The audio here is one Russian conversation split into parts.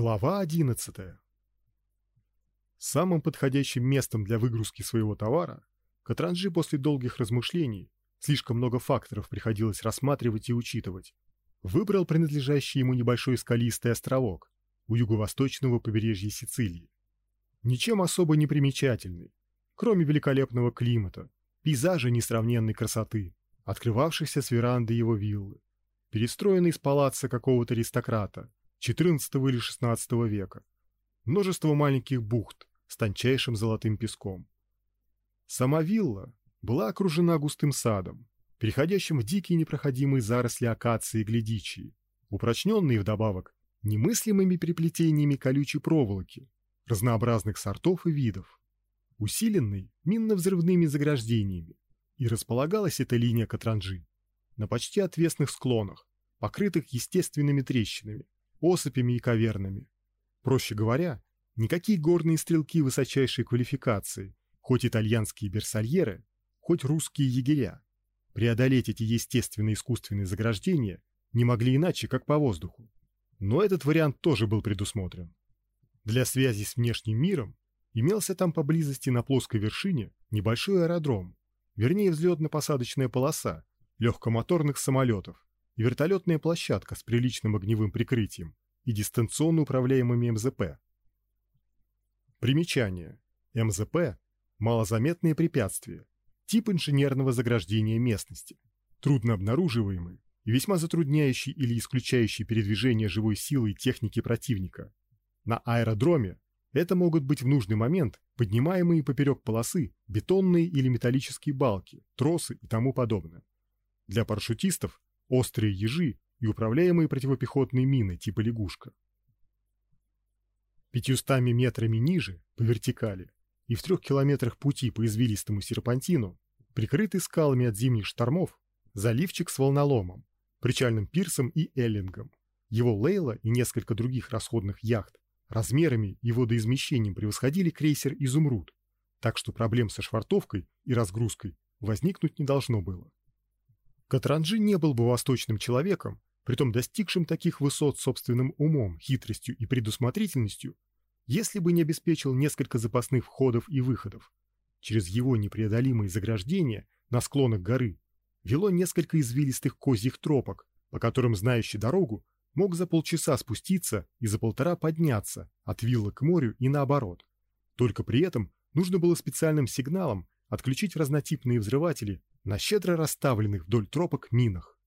Глава 11. Самым подходящим местом для выгрузки своего товара Катранжи после долгих размышлений, слишком много факторов приходилось рассматривать и учитывать, выбрал принадлежащий ему небольшой скалистый островок у юго-восточного побережья Сицилии. Ничем особо не примечательный, кроме великолепного климата, пейзажа несравненной красоты, открывавшихся с веранды его виллы, перестроенной из палаца какого-то аристократа, XIV или XVI века, множество маленьких бухт с тончайшим золотым песком. Сама вилла была окружена густым садом, переходящим в дикие непроходимые заросли акации и глядичии, упрочненные вдобавок немыслимыми переплетениями колючей проволоки, разнообразных сортов и видов, усиленной минно-взрывными заграждениями, и располагалась эта линия Катранжи на почти отвесных склонах, покрытых естественными трещинами, осыпями и кавернами. Проще говоря, никакие горные стрелки высочайшей квалификации, хоть итальянские берсальеры, хоть русские егеря, преодолеть эти естественные искусственные заграждения не могли иначе, как по воздуху. Но этот вариант тоже был предусмотрен. Для связи с внешним миром имелся там поблизости на плоской вершине небольшой аэродром, вернее взлетно-посадочная полоса легкомоторных самолетов, и вертолетная площадка с приличным огневым прикрытием и дистанционно управляемыми МЗП. Примечание. МЗП – малозаметные препятствия, тип инженерного заграждения местности, трудно обнаруживаемый и весьма затрудняющий или исключающий передвижение живой силы и техники противника. На аэродроме это могут быть в нужный момент поднимаемые поперек полосы бетонные или металлические балки, тросы и тому подобное. Для парашютистов острые ежи и управляемые противопехотные мины типа лягушка. Пятьюстами метрами ниже, по вертикали, и в трех километрах пути по извилистому серпантину, прикрытый скалами от зимних штормов, заливчик с волноломом, причальным пирсом и эллингом. Его Лейла и несколько других расходных яхт размерами и водоизмещением превосходили крейсер «Изумруд», так что проблем со швартовкой и разгрузкой возникнуть не должно было. Катранжи не был бы восточным человеком, притом достигшим таких высот собственным умом, хитростью и предусмотрительностью, если бы не обеспечил несколько запасных входов и выходов. Через его непреодолимые заграждения на склонах горы вело несколько извилистых козьих тропок, по которым знающий дорогу мог за полчаса спуститься и за полтора подняться от виллы к морю и наоборот. Только при этом нужно было специальным сигналом отключить разнотипные взрыватели на щедро расставленных вдоль тропок минах.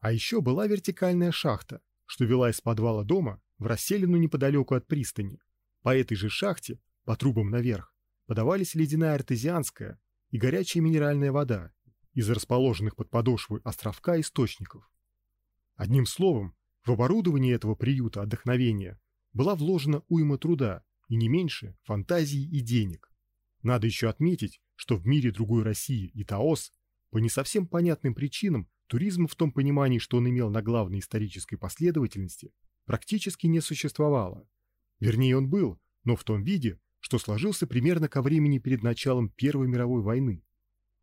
А еще была вертикальная шахта, что вела из подвала дома в расселину неподалеку от пристани. По этой же шахте, по трубам наверх, подавались ледяная артезианская и горячая минеральная вода из расположенных под подошвой островка источников. Одним словом, в оборудование этого приюта отдохновения была вложена уйма труда и не меньше фантазии и денег. Надо еще отметить, что в мире другой России и Таос по не совсем понятным причинам туризм в том понимании, что он имел на главной исторической последовательности, практически не существовало. Вернее, он был, но в том виде, что сложился примерно ко времени перед началом Первой мировой войны.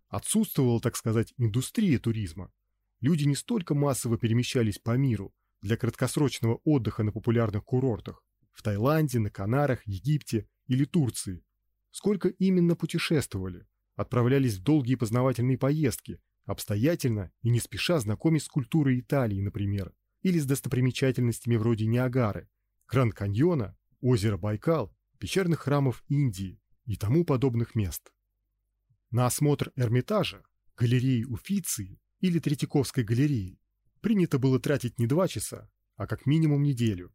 Отсутствовала, так сказать, индустрия туризма. Люди не столько массово перемещались по миру для краткосрочного отдыха на популярных курортах в Таиланде, на Канарах, Египте или Турции, сколько именно путешествовали, отправлялись в долгие познавательные поездки, обстоятельно и не спеша знакомясь с культурой Италии, например, или с достопримечательностями вроде Ниагары, Гранд-каньона, озера Байкал, пещерных храмов Индии и тому подобных мест. На осмотр Эрмитажа, галереи Уфиции или Третьяковской галереи принято было тратить не два часа, а как минимум неделю.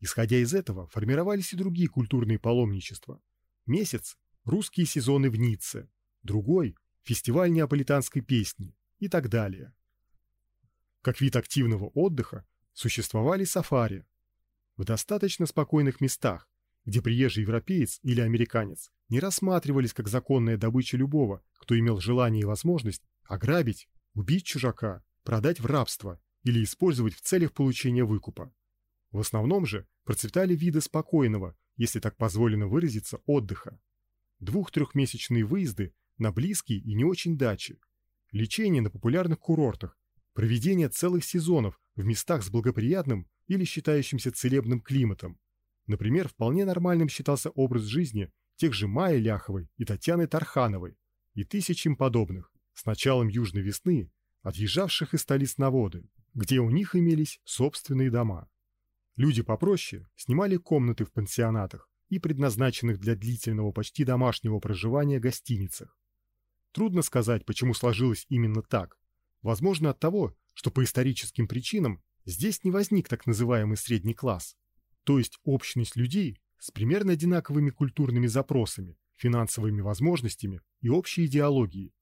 Исходя из этого формировались и другие культурные паломничества. Месяц – русские сезоны в Ницце, другой – фестиваль неаполитанской песни и так далее. Как вид активного отдыха существовали сафари. В достаточно спокойных местах, где приезжий европеец или американец не рассматривались как законная добыча любого, кто имел желание и возможность ограбить, убить чужака, продать в рабство или использовать в целях получения выкупа. В основном же процветали виды спокойного, если так позволено выразиться, отдыха. Двух-трехмесячные выезды на близкие и не очень дачи, лечение на популярных курортах, проведение целых сезонов в местах с благоприятным или считающимся целебным климатом, Например, вполне нормальным считался образ жизни тех же Майи Ляховой и Татьяны Тархановой и тысяч им подобных с началом южной весны, отъезжавших из столиц на воды, где у них имелись собственные дома. Люди попроще снимали комнаты в пансионатах и предназначенных для длительного почти домашнего проживания гостиницах. Трудно сказать, почему сложилось именно так. Возможно, от того, что по историческим причинам здесь не возник так называемый средний класс, то есть общность людей с примерно одинаковыми культурными запросами, финансовыми возможностями и общей идеологией.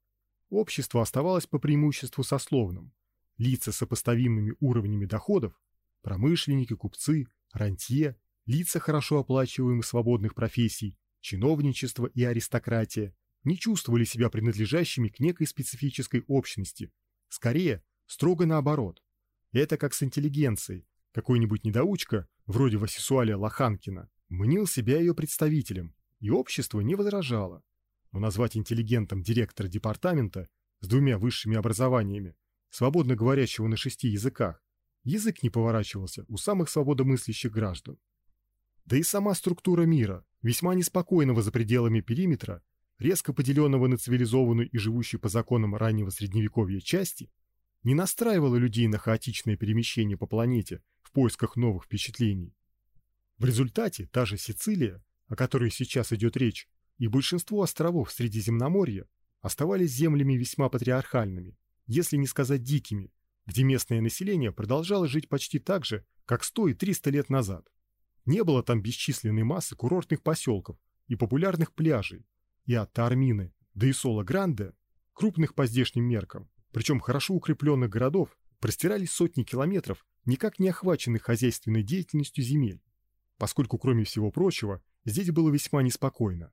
Общество оставалось по преимуществу сословным. Лица с сопоставимыми уровнями доходов, промышленники, купцы, рантье, лица хорошо оплачиваемых свободных профессий, чиновничество и аристократия не чувствовали себя принадлежащими к некой специфической общности. Скорее, строго наоборот. Это как с интеллигенцией. Какой-нибудь недоучка, вроде Васисуаля Лоханкина, мнил себя ее представителем, и общество не возражало. Но назвать интеллигентом директора департамента с двумя высшими образованиями, свободно говорящего на шести языках, язык не поворачивался у самых свободомыслящих граждан. Да и сама структура мира, весьма неспокойного за пределами периметра, резко поделенного на цивилизованную и живущую по законам раннего средневековья части, не настраивала людей на хаотичное перемещение по планете в поисках новых впечатлений. В результате та же Сицилия, о которой сейчас идет речь, и большинство островов Средиземноморья оставались землями весьма патриархальными, если не сказать дикими, где местное население продолжало жить почти так же, как 100 и 300 лет назад. Не было там бесчисленной массы курортных поселков и популярных пляжей, и от Тармины до Исола-Гранде, крупных по здешним меркам, причем хорошо укрепленных городов, простирались сотни километров никак не охваченных хозяйственной деятельностью земель, поскольку, кроме всего прочего, здесь было весьма неспокойно.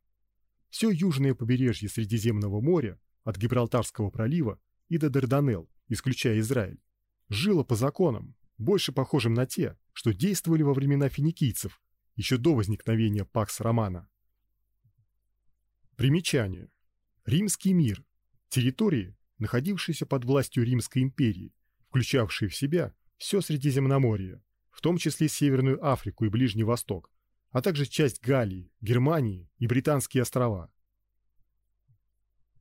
Все южное побережье Средиземного моря, от Гибралтарского пролива и до Дарданелл, исключая Израиль, жило по законам, больше похожим на те, что действовали во времена финикийцев, еще до возникновения Пакс Романа. Примечание. Римский мир. Территории, находившиеся под властью Римской империи, включавшие в себя все Средиземноморье, в том числе Северную Африку и Ближний Восток, а также часть Галлии, Германии и Британские острова.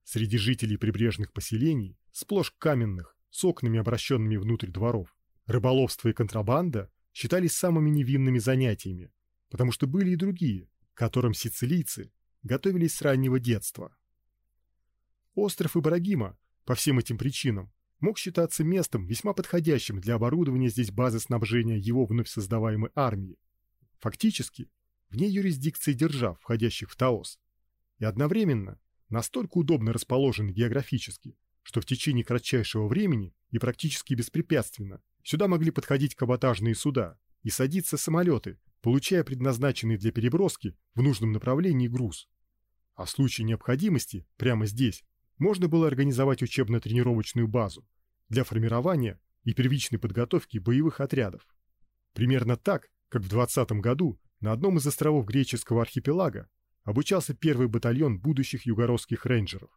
Среди жителей прибрежных поселений, сплошь каменных, с окнами, обращенными внутрь дворов, рыболовство и контрабанда считались самыми невинными занятиями, потому что были и другие, которым сицилийцы готовились с раннего детства. Остров Ибрагима по всем этим причинам мог считаться местом весьма подходящим для оборудования здесь базы снабжения его вновь создаваемой армии. Фактически, вне юрисдикции держав, входящих в Таос, и одновременно настолько удобно расположен географически, что в течение кратчайшего времени и практически беспрепятственно сюда могли подходить каботажные суда и садиться самолеты, получая предназначенный для переброски в нужном направлении груз. А в случае необходимости прямо здесь можно было организовать учебно-тренировочную базу для формирования и первичной подготовки боевых отрядов. Примерно так, как в 20 году на одном из островов греческого архипелага обучался первый батальон будущих югородских рейнджеров.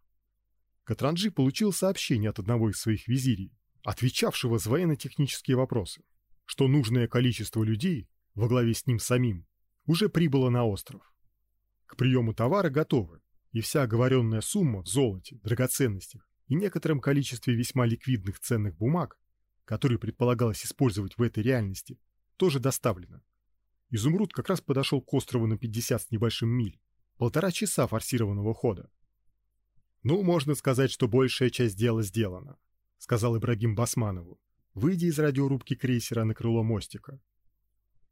Катранджи получил сообщение от одного из своих визирей, отвечавшего за военно-технические вопросы, что нужное количество людей во главе с ним самим уже прибыло на остров. К приему товара готовы, и вся оговоренная сумма в золоте, драгоценностях и некотором количестве весьма ликвидных ценных бумаг, которые предполагалось использовать в этой реальности, тоже доставлена. Изумруд как раз подошел к острову на 50 с небольшим миль, полтора часа форсированного хода. «Ну, можно сказать, что большая часть дела сделана», — сказал Ибрагим Басманову, выйдя из радиорубки крейсера на крыло мостика.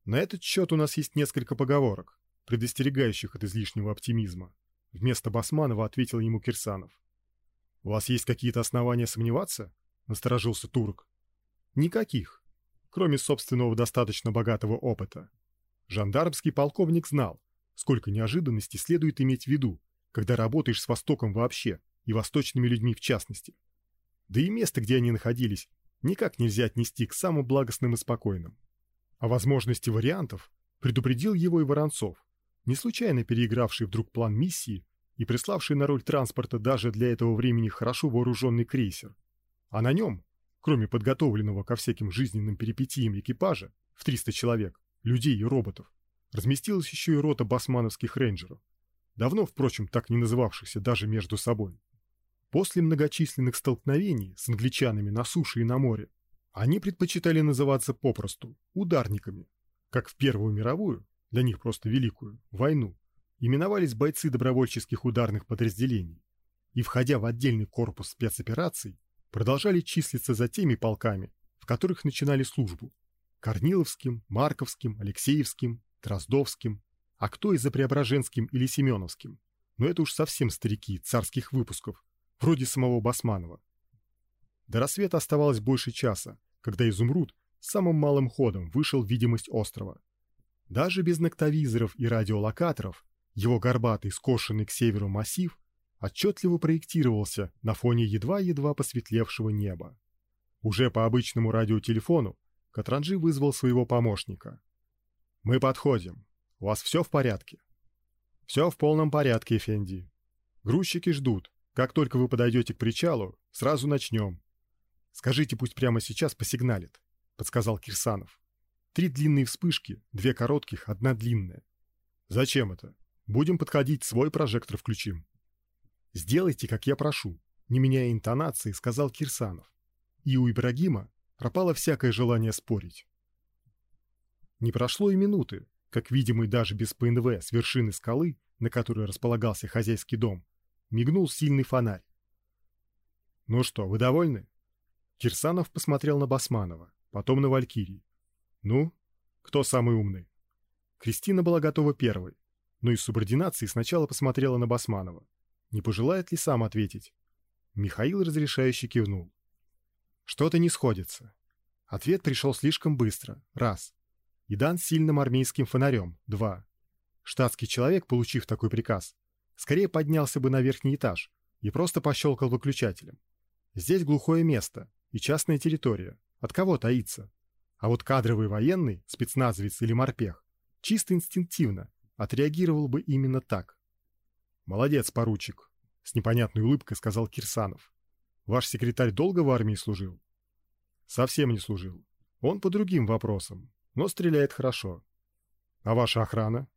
«На этот счет у нас есть несколько поговорок, предостерегающих от излишнего оптимизма. Вместо Басманова ответил ему Кирсанов. «У вас есть какие-то основания сомневаться?» — насторожился турк. «Никаких, кроме собственного достаточно богатого опыта. Жандармский полковник знал, сколько неожиданностей следует иметь в виду, когда работаешь с Востоком вообще и восточными людьми в частности. Да и место, где они находились, никак нельзя отнести к самым благостным и спокойным. О возможности вариантов предупредил его и Воронцов, не случайно переигравший вдруг план миссии и приславший на роль транспорта даже для этого времени хорошо вооруженный крейсер. А на нем, кроме подготовленного ко всяким жизненным перипетиям экипажа в 300 человек, людей и роботов, разместилась еще и рота басмановских рейнджеров, давно, впрочем, так не называвшихся даже между собой. После многочисленных столкновений с англичанами на суше и на море они предпочитали называться попросту ударниками, как в Первую мировую, для них просто великую, войну, именовались бойцы добровольческих ударных подразделений и, входя в отдельный корпус спецопераций, продолжали числиться за теми полками, в которых начинали службу – Корниловским, Марковским, Алексеевским, Дроздовским, а кто и за Преображенским или Семеновским. Но это уж совсем старики царских выпусков, вроде самого Басманова. До рассвета оставалось больше часа, когда изумруд самым малым ходом вышел в видимость острова. Даже без ноктовизоров и радиолокаторов его горбатый, скошенный к северу массив отчетливо проектировался на фоне едва-едва посветлевшего неба. Уже по обычному радиотелефону Катранжи вызвал своего помощника. «Мы подходим. У вас все в порядке?» «Все в полном порядке, Эфенди. Грузчики ждут. Как только вы подойдете к причалу, сразу начнем. Скажите, пусть прямо сейчас посигналит, подсказал Кирсанов. Три длинные вспышки, две коротких, одна длинная. Зачем это? Будем подходить, свой прожектор включим. Сделайте, как я прошу, не меняя интонации, сказал Кирсанов. И у Ибрагима пропало всякое желание спорить. Не прошло и минуты, как видимый даже без ПНВ с вершины скалы, на которой располагался хозяйский дом, мигнул сильный фонарь. Ну что, вы довольны? Кирсанов посмотрел на Басманова, потом на Валькирий. Ну, кто самый умный? Кристина была готова первой, но из субординации сначала посмотрела на Басманова. Не пожелает ли сам ответить? Михаил разрешающе кивнул. Что-то не сходится. Ответ пришел слишком быстро. Раз. И дан сильным армейским фонарем. Два. Штатский человек, получив такой приказ, скорее поднялся бы на верхний этаж и просто пощелкал выключателем. Здесь глухое место и частная территория. От кого таиться? А вот кадровый военный, спецназовец или морпех, чисто инстинктивно отреагировал бы именно так. Молодец, поручик, с непонятной улыбкой сказал Кирсанов. Ваш секретарь долго в армии служил? Совсем не служил. Он по другим вопросам, но стреляет хорошо. А ваша охрана?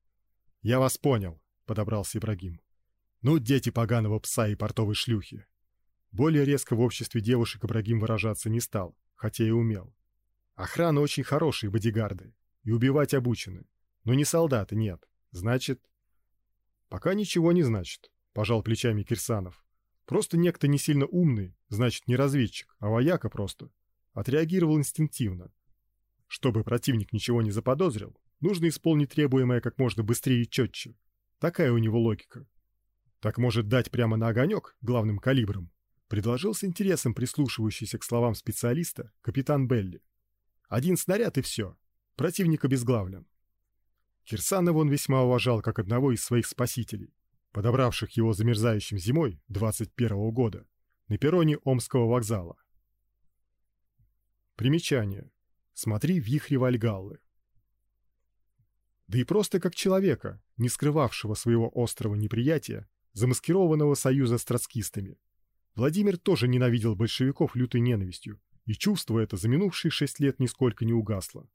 Я вас понял, подобрался Ибрагим. Ну, дети поганого пса и портовой шлюхи. Более резко в обществе девушек Ибрагим выражаться не стал, хотя и умел. Охрана очень хорошие бодигарды, и убивать обучены. Но не солдаты, нет. Значит... Пока ничего не значит, пожал плечами Кирсанов. Просто некто не сильно умный, значит не разведчик, а вояка просто. Отреагировал инстинктивно. Чтобы противник ничего не заподозрил, нужно исполнить требуемое как можно быстрее и четче. Такая у него логика. Так может дать прямо на огонек главным калибром? Предложил с интересом прислушивающийся к словам специалиста капитан Белли. Один снаряд и все. Противник обезглавлен. Кирсанова он весьма уважал как одного из своих спасителей, подобравших его замерзающим зимой 21 -го года на перроне Омского вокзала. Примечание. Смотри «Вихри Вальгаллы». Да и просто как человека, не скрывавшего своего острого неприятия замаскированного союза с троцкистами. Владимир тоже ненавидел большевиков лютой ненавистью, и чувство это за минувшие шесть лет нисколько не угасло.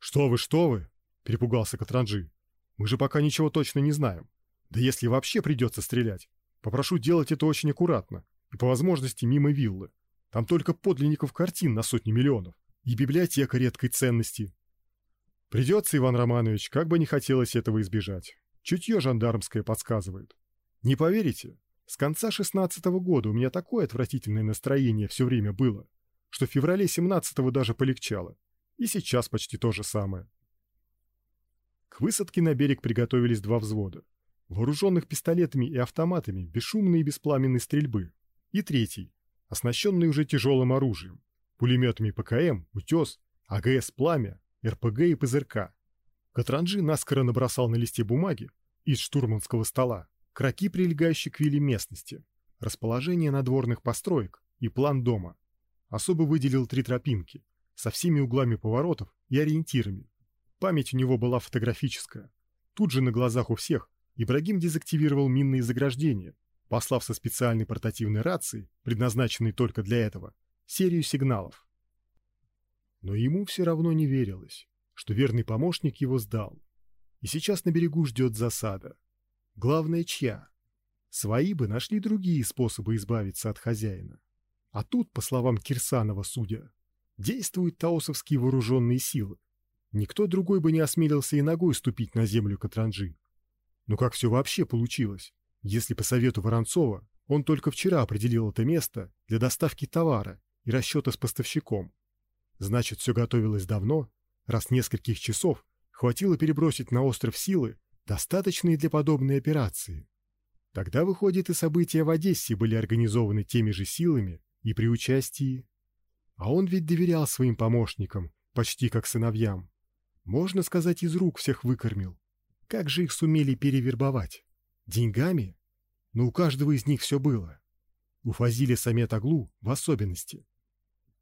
«Что вы, что вы!» – перепугался Катранжи. «Мы же пока ничего точно не знаем. Да если вообще придется стрелять, попрошу делать это очень аккуратно и по возможности мимо виллы. Там только подлинников картин на сотни миллионов и библиотека редкой ценности». «Придется, Иван Романович, как бы не хотелось этого избежать». Чутье жандармское подсказывает. Не поверите, с конца шестнадцатого года у меня такое отвратительное настроение все время было, что в феврале семнадцатого даже полегчало. И сейчас почти то же самое. К высадке на берег приготовились два взвода, вооруженных пистолетами и автоматами бесшумной и беспламенной стрельбы, и третий, оснащенный уже тяжелым оружием, пулеметами ПКМ, «Утес», АГС «Пламя», РПГ и ПЗРК. Катранжи наскоро набросал на листе бумаги из штурманского стола кроки, прилегающие к вилле местности, расположение надворных построек и план дома. Особо выделил три тропинки со всеми углами поворотов и ориентирами. Память у него была фотографическая. Тут же на глазах у всех Ибрагим дезактивировал минные заграждения, послав со специальной портативной рации, предназначенной только для этого, серию сигналов. Но ему все равно не верилось что верный помощник его сдал и сейчас на берегу ждет засада. Главное, чья? Свои бы нашли другие способы избавиться от хозяина. А тут, по словам Кирсанова, судя, действуют таосовские вооруженные силы. Никто другой бы не осмелился и ногой ступить на землю Катранжи. Но как все вообще получилось, если по совету Воронцова он только вчера определил это место для доставки товара и расчета с поставщиком? Значит, все готовилось давно, раз нескольких часов хватило перебросить на остров силы, достаточные для подобной операции. Тогда, выходит, и события в Одессе были организованы теми же силами и при участии... А он ведь доверял своим помощникам, почти как сыновьям. Можно сказать, из рук всех выкормил. Как же их сумели перевербовать? Деньгами? Но у каждого из них все было. У Фазиля Самет Аглу в особенности.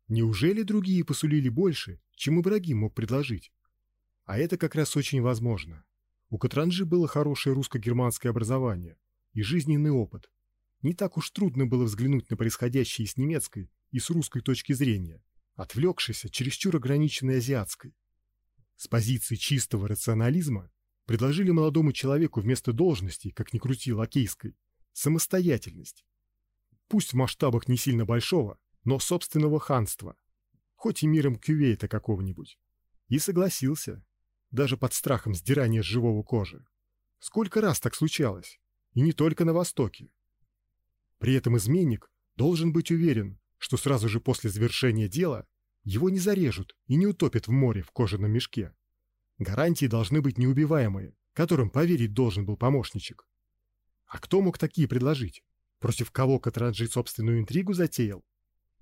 Неужели другие посулили больше, чем Ибрагим мог предложить? А это как раз очень возможно. У Катранжи было хорошее русско-германское образование и жизненный опыт. Не так уж трудно было взглянуть на происходящее с немецкой и с русской точки зрения, отвлекшись от чересчур ограниченной азиатской. С позиции чистого рационализма предложили молодому человеку вместо должности, как ни крути лакейской, самостоятельность. Пусть в масштабах не сильно большого, но собственного ханства, хоть и миром Кювейта какого-нибудь. И согласился, даже под страхом сдирания с живого кожи. Сколько раз так случалось, и не только на Востоке. При этом изменник должен быть уверен, что сразу же после завершения дела его не зарежут и не утопят в море в кожаном мешке. Гарантии должны быть неубиваемые, которым поверить должен был помощничек. А кто мог такие предложить? Против кого Катранджи собственную интригу затеял?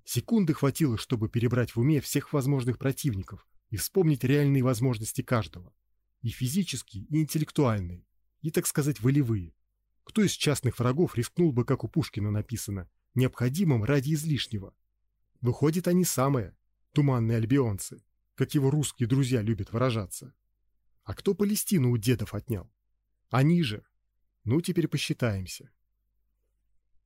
Секунды хватило, чтобы перебрать в уме всех возможных противников и вспомнить реальные возможности каждого. И физические, и интеллектуальные, и, так сказать, волевые. Кто из частных врагов рискнул бы, как у Пушкина написано, необходимым ради излишнего? Выходит, они самые, туманные альбионцы, как его русские друзья любят выражаться. А кто Палестину у дедов отнял? Они же. Ну, теперь посчитаемся.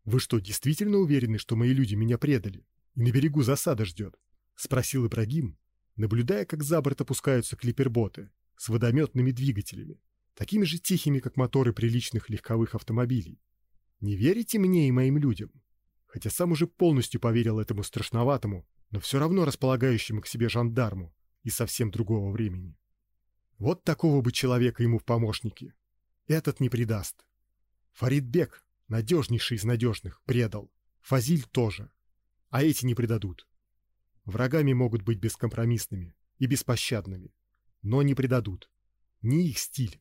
Вы что, действительно уверены, что мои люди меня предали и на берегу засада ждет? Спросил Ибрагим, наблюдая, как за борт опускаются клиперботы с водометными двигателями, такими же тихими, как моторы приличных легковых автомобилей. Не верите мне и моим людям? Хотя сам уже полностью поверил этому страшноватому, но все равно располагающему к себе жандарму и совсем другого времени. Вот такого бы человека ему в помощники. Этот не предаст. Фаридбек, надежнейший из надежных, предал. Фазиль тоже. А эти не предадут. Врагами могут быть бескомпромиссными и беспощадными, но не предадут. Не их стиль.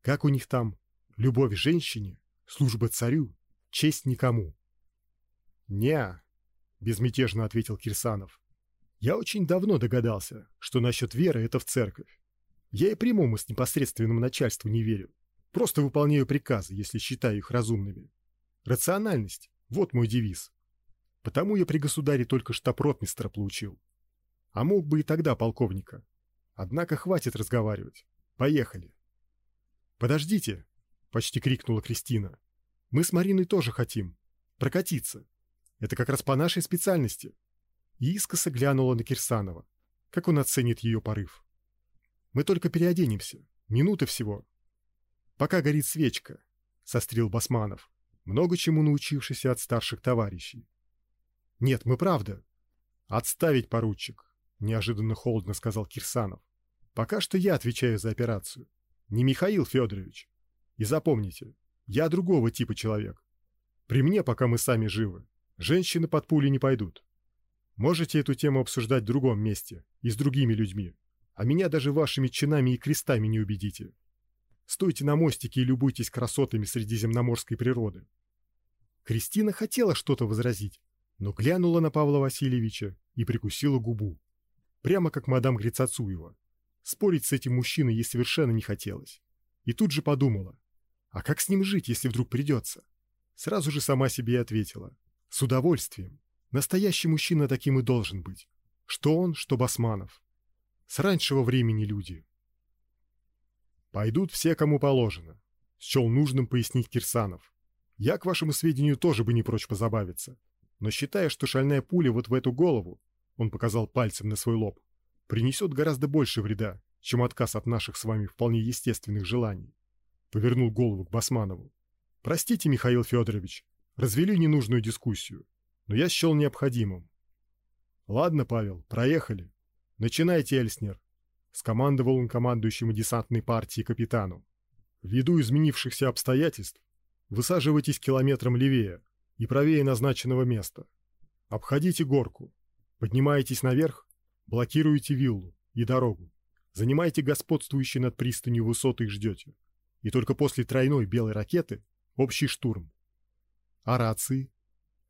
Как у них там? Любовь женщине, служба царю, честь никому. Не, безмятежно ответил Кирсанов. Я очень давно догадался, что насчет веры это в церковь. Я и прямому с непосредственному начальству не верю. Просто выполняю приказы, если считаю их разумными. Рациональность – вот мой девиз. Потому я при государе только штаб-ротмистра получил. А мог бы и тогда полковника. Однако хватит разговаривать. Поехали. Подождите, почти крикнула Кристина. Мы с Мариной тоже хотим прокатиться. Это как раз по нашей специальности. И искоса глянула на Кирсанова. Как он оценит ее порыв? Мы только переоденемся. Минуты всего. Пока горит свечка, сострил Басманов, много чему научившийся от старших товарищей. Нет, мы правда. Отставить, поручик, неожиданно холодно сказал Кирсанов. Пока что я отвечаю за операцию, не Михаил Федорович. И запомните, я другого типа человек. При мне, пока мы сами живы, женщины под пули не пойдут. Можете эту тему обсуждать в другом месте и с другими людьми а меня даже вашими чинами и крестами не убедите. Стойте на мостике и любуйтесь красотами средиземноморской природы. Кристина хотела что-то возразить, но глянула на Павла Васильевича и прикусила губу, прямо как мадам Грицацуева. Спорить с этим мужчиной ей совершенно не хотелось. И тут же подумала, а как с ним жить, если вдруг придется? Сразу же сама себе ответила, с удовольствием. Настоящий мужчина таким и должен быть. Что он, что Басманов. С раньшего времени люди. Пойдут все, кому положено. Счел нужным пояснить Кирсанов. Я, к вашему сведению, тоже бы не прочь позабавиться. Но считая, что шальная пуля вот в эту голову, он показал пальцем на свой лоб, принесет гораздо больше вреда, чем отказ от наших с вами вполне естественных желаний. Повернул голову к Басманову. Простите, Михаил Федорович, развели ненужную дискуссию, но я счел необходимым. Ладно, Павел, проехали. Начинайте, Эльснер, скомандовал он командующему десантной партии капитану. Ввиду изменившихся обстоятельств, высаживайтесь километром левее и правее назначенного места. Обходите горку, поднимаетесь наверх, блокируете виллу и дорогу, занимайте господствующие над пристанью высоты и ждете. И только после тройной белой ракеты общий штурм. А рации?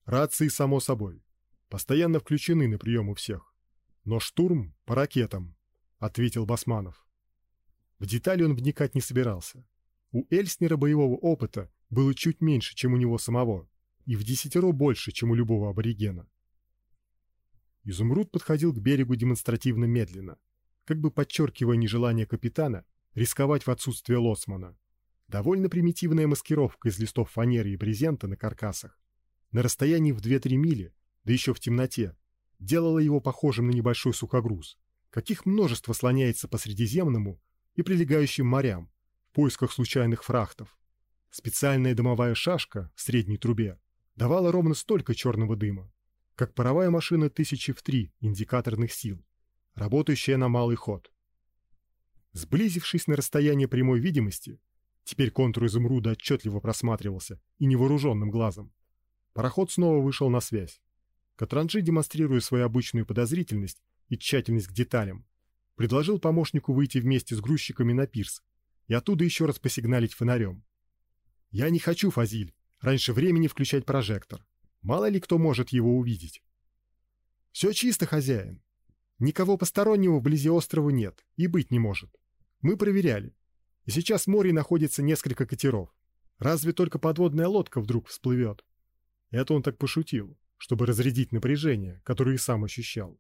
Рации, само собой, постоянно включены на прием у всех. Но штурм по ракетам, ответил Басманов. В детали он вникать не собирался. У Эльснера боевого опыта было чуть меньше, чем у него самого, и в десятеро больше, чем у любого аборигена. Изумруд подходил к берегу демонстративно медленно, как бы подчеркивая нежелание капитана рисковать в отсутствие лоцмана. Довольно примитивная маскировка из листов фанеры и брезента на каркасах. На расстоянии в 2-3 мили, да еще в темноте, делала его похожим на небольшой сухогруз, каких множество слоняется по Средиземному и прилегающим морям в поисках случайных фрахтов. Специальная дымовая шашка в средней трубе давала ровно столько черного дыма, как паровая машина тысячи в три индикаторных сил, работающая на малый ход. Сблизившись на расстояние прямой видимости, теперь контур изумруда отчетливо просматривался и невооруженным глазом. Пароход снова вышел на связь. Катранжи, демонстрируя свою обычную подозрительность и тщательность к деталям, предложил помощнику выйти вместе с грузчиками на пирс и оттуда еще раз посигналить фонарем. «Я не хочу, Фазиль, раньше времени включать прожектор. Мало ли кто может его увидеть». «Все чисто, хозяин. Никого постороннего вблизи острова нет и быть не может. Мы проверяли. И сейчас в море находится несколько катеров. Разве только подводная лодка вдруг всплывет. Это он так пошутил, чтобы разрядить напряжение, которое и сам ощущал.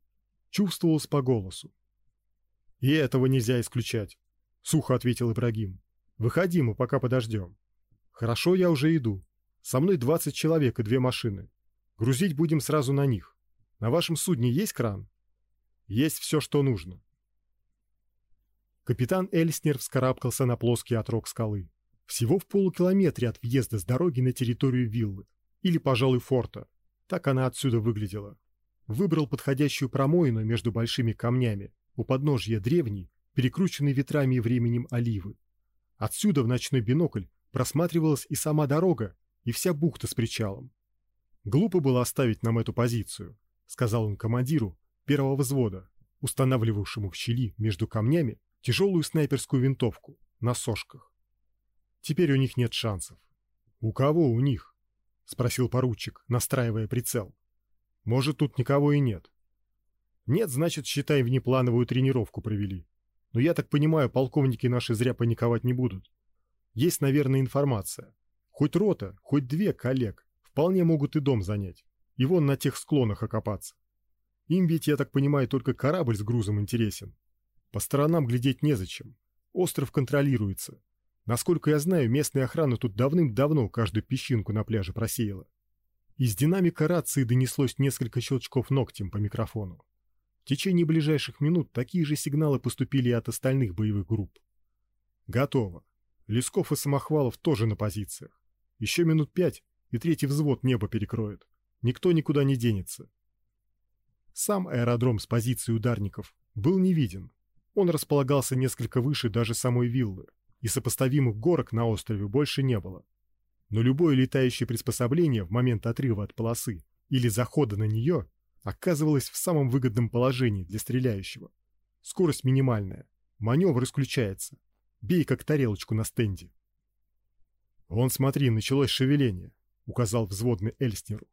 Чувствовалось по голосу. И этого нельзя исключать, сухо ответил Ибрагим. Выходи, мы пока подождем. Хорошо, я уже иду. Со мной двадцать человек и две машины. Грузить будем сразу на них. На вашем судне есть кран? Есть все, что нужно. Капитан Эльснер вскарабкался на плоский отрог скалы. Всего в полукилометре от въезда с дороги на территорию виллы. Или, пожалуй, форта. Так она отсюда выглядела. Выбрал подходящую промоину между большими камнями у подножья древней, перекрученной ветрами и временем оливы. Отсюда в ночной бинокль просматривалась и сама дорога, и вся бухта с причалом. Глупо было оставить нам эту позицию, сказал он командиру первого взвода, устанавливавшему в щели между камнями тяжелую снайперскую винтовку на сошках. Теперь у них нет шансов. У кого у них? спросил поручик, настраивая прицел. Может, тут никого и нет. Нет, значит, считай, внеплановую тренировку провели. Но я так понимаю, полковники наши зря паниковать не будут. Есть, наверное, информация. Хоть рота, хоть две коллег вполне могут и дом занять. И вон на тех склонах окопаться. Им ведь, я так понимаю, только корабль с грузом интересен. По сторонам глядеть незачем. Остров контролируется. Насколько я знаю, местная охрана тут давным-давно каждую песчинку на пляже просеяла. Из динамика рации донеслось несколько щелчков ногтем по микрофону. В течение ближайших минут такие же сигналы поступили и от остальных боевых групп. Готово. Лесков и Самохвалов тоже на позициях. Еще минут пять, и третий взвод небо перекроет. Никто никуда не денется. Сам аэродром с позиции ударников был не виден. Он располагался несколько выше даже самой виллы, и сопоставимых горок на острове больше не было. Но любое летающее приспособление в момент отрыва от полосы или захода на нее оказывалось в самом выгодном положении для стреляющего. Скорость минимальная, маневр исключается. Бей как тарелочку на стенде. Вон смотри, началось шевеление, указал взводный Эльснеру.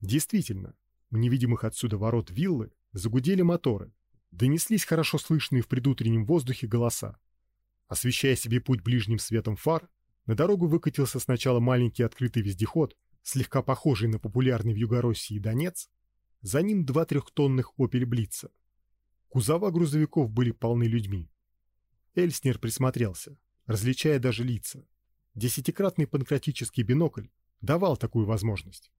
Действительно, у невидимых отсюда ворот виллы загудели моторы, донеслись хорошо слышные в предутреннем воздухе голоса. Освещая себе путь ближним светом фар, на дорогу выкатился сначала маленький открытый вездеход, слегка похожий на популярный в Югороссии Донец, за ним два трехтонных Opel Блица. Кузова грузовиков были полны людьми. Эльснер присмотрелся, различая даже лица. Десятикратный панкратический бинокль давал такую возможность.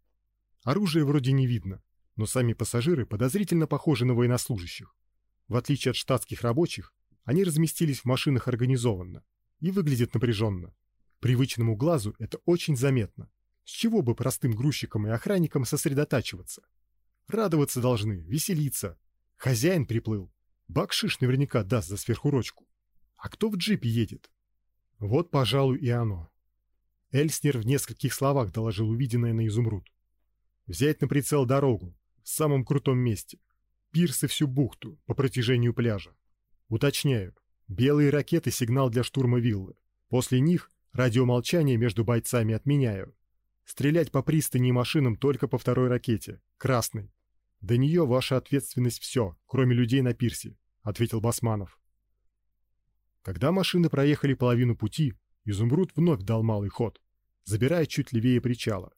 Оружия вроде не видно, но сами пассажиры подозрительно похожи на военнослужащих. В отличие от штатских рабочих, они разместились в машинах организованно и выглядят напряженно. Привычному глазу это очень заметно. С чего бы простым грузчикам и охранникам сосредотачиваться? Радоваться должны, веселиться. Хозяин приплыл. Бакшиш наверняка даст за сверхурочку. А кто в джипе едет? Вот, пожалуй, и оно. Эльснер в нескольких словах доложил увиденное на изумруд. Взять на прицел дорогу, в самом крутом месте. Пирсы всю бухту, по протяжению пляжа. Уточняю, белые ракеты — сигнал для штурма виллы. После них радиомолчание между бойцами отменяю. Стрелять по пристани и машинам только по второй ракете, красной. До нее ваша ответственность все, кроме людей на пирсе, ответил Басманов. Когда машины проехали половину пути, Изумруд вновь дал малый ход, забирая чуть левее причала.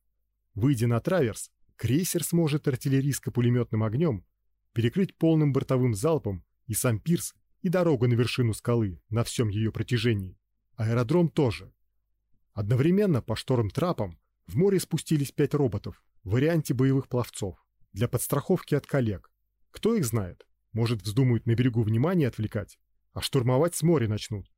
Выйдя на траверс, крейсер сможет артиллерийско-пулеметным огнем перекрыть полным бортовым залпом и сам пирс, и дорогу на вершину скалы на всем ее протяжении. Аэродром тоже. Одновременно по шторм-трапам в море спустились пять роботов в варианте боевых пловцов для подстраховки от коллег. Кто их знает? Может, вздумают на берегу внимание отвлекать, а штурмовать с моря начнут.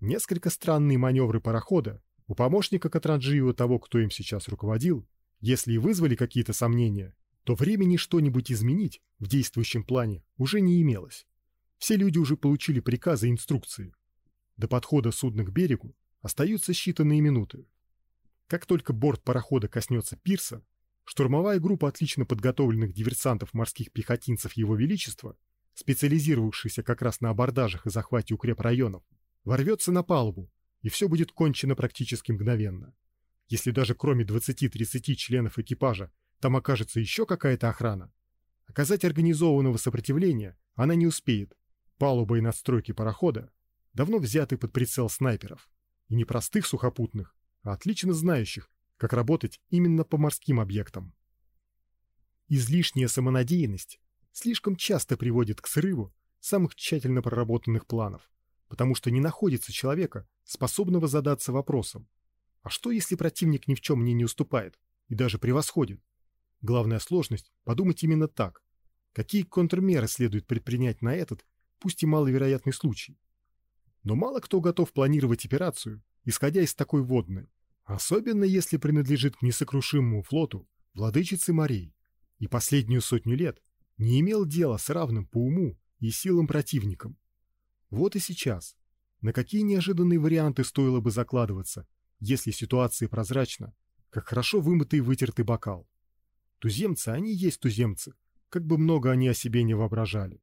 Несколько странные маневры парохода у помощника Катранджиева того, кто им сейчас руководил, если и вызвали какие-то сомнения, то времени что-нибудь изменить в действующем плане уже не имелось. Все люди уже получили приказы и инструкции. До подхода судна к берегу остаются считанные минуты. Как только борт парохода коснется пирса, штурмовая группа отлично подготовленных диверсантов морских пехотинцев Его Величества, специализировавшихся как раз на абордажах и захвате укрепрайонов, ворвется на палубу, и все будет кончено практически мгновенно. Если даже кроме 20-30 членов экипажа там окажется еще какая-то охрана, оказать организованного сопротивления она не успеет. Палуба и надстройки парохода давно взяты под прицел снайперов, и не простых сухопутных, а отлично знающих, как работать именно по морским объектам. Излишняя самонадеянность слишком часто приводит к срыву самых тщательно проработанных планов потому что не находится человека, способного задаться вопросом: а что, если противник ни в чем мне не уступает и даже превосходит? Главная сложность подумать именно так. Какие контрмеры следует предпринять на этот, пусть и маловероятный случай? Но мало кто готов планировать операцию, исходя из такой водной, особенно если принадлежит к несокрушимому флоту владычицы морей и последнюю сотню лет не имел дела с равным по уму и силам противником. Вот и сейчас. На какие неожиданные варианты стоило бы закладываться, если ситуация прозрачна, как хорошо вымытый и вытертый бокал. Туземцы, они есть туземцы, как бы много они о себе не воображали.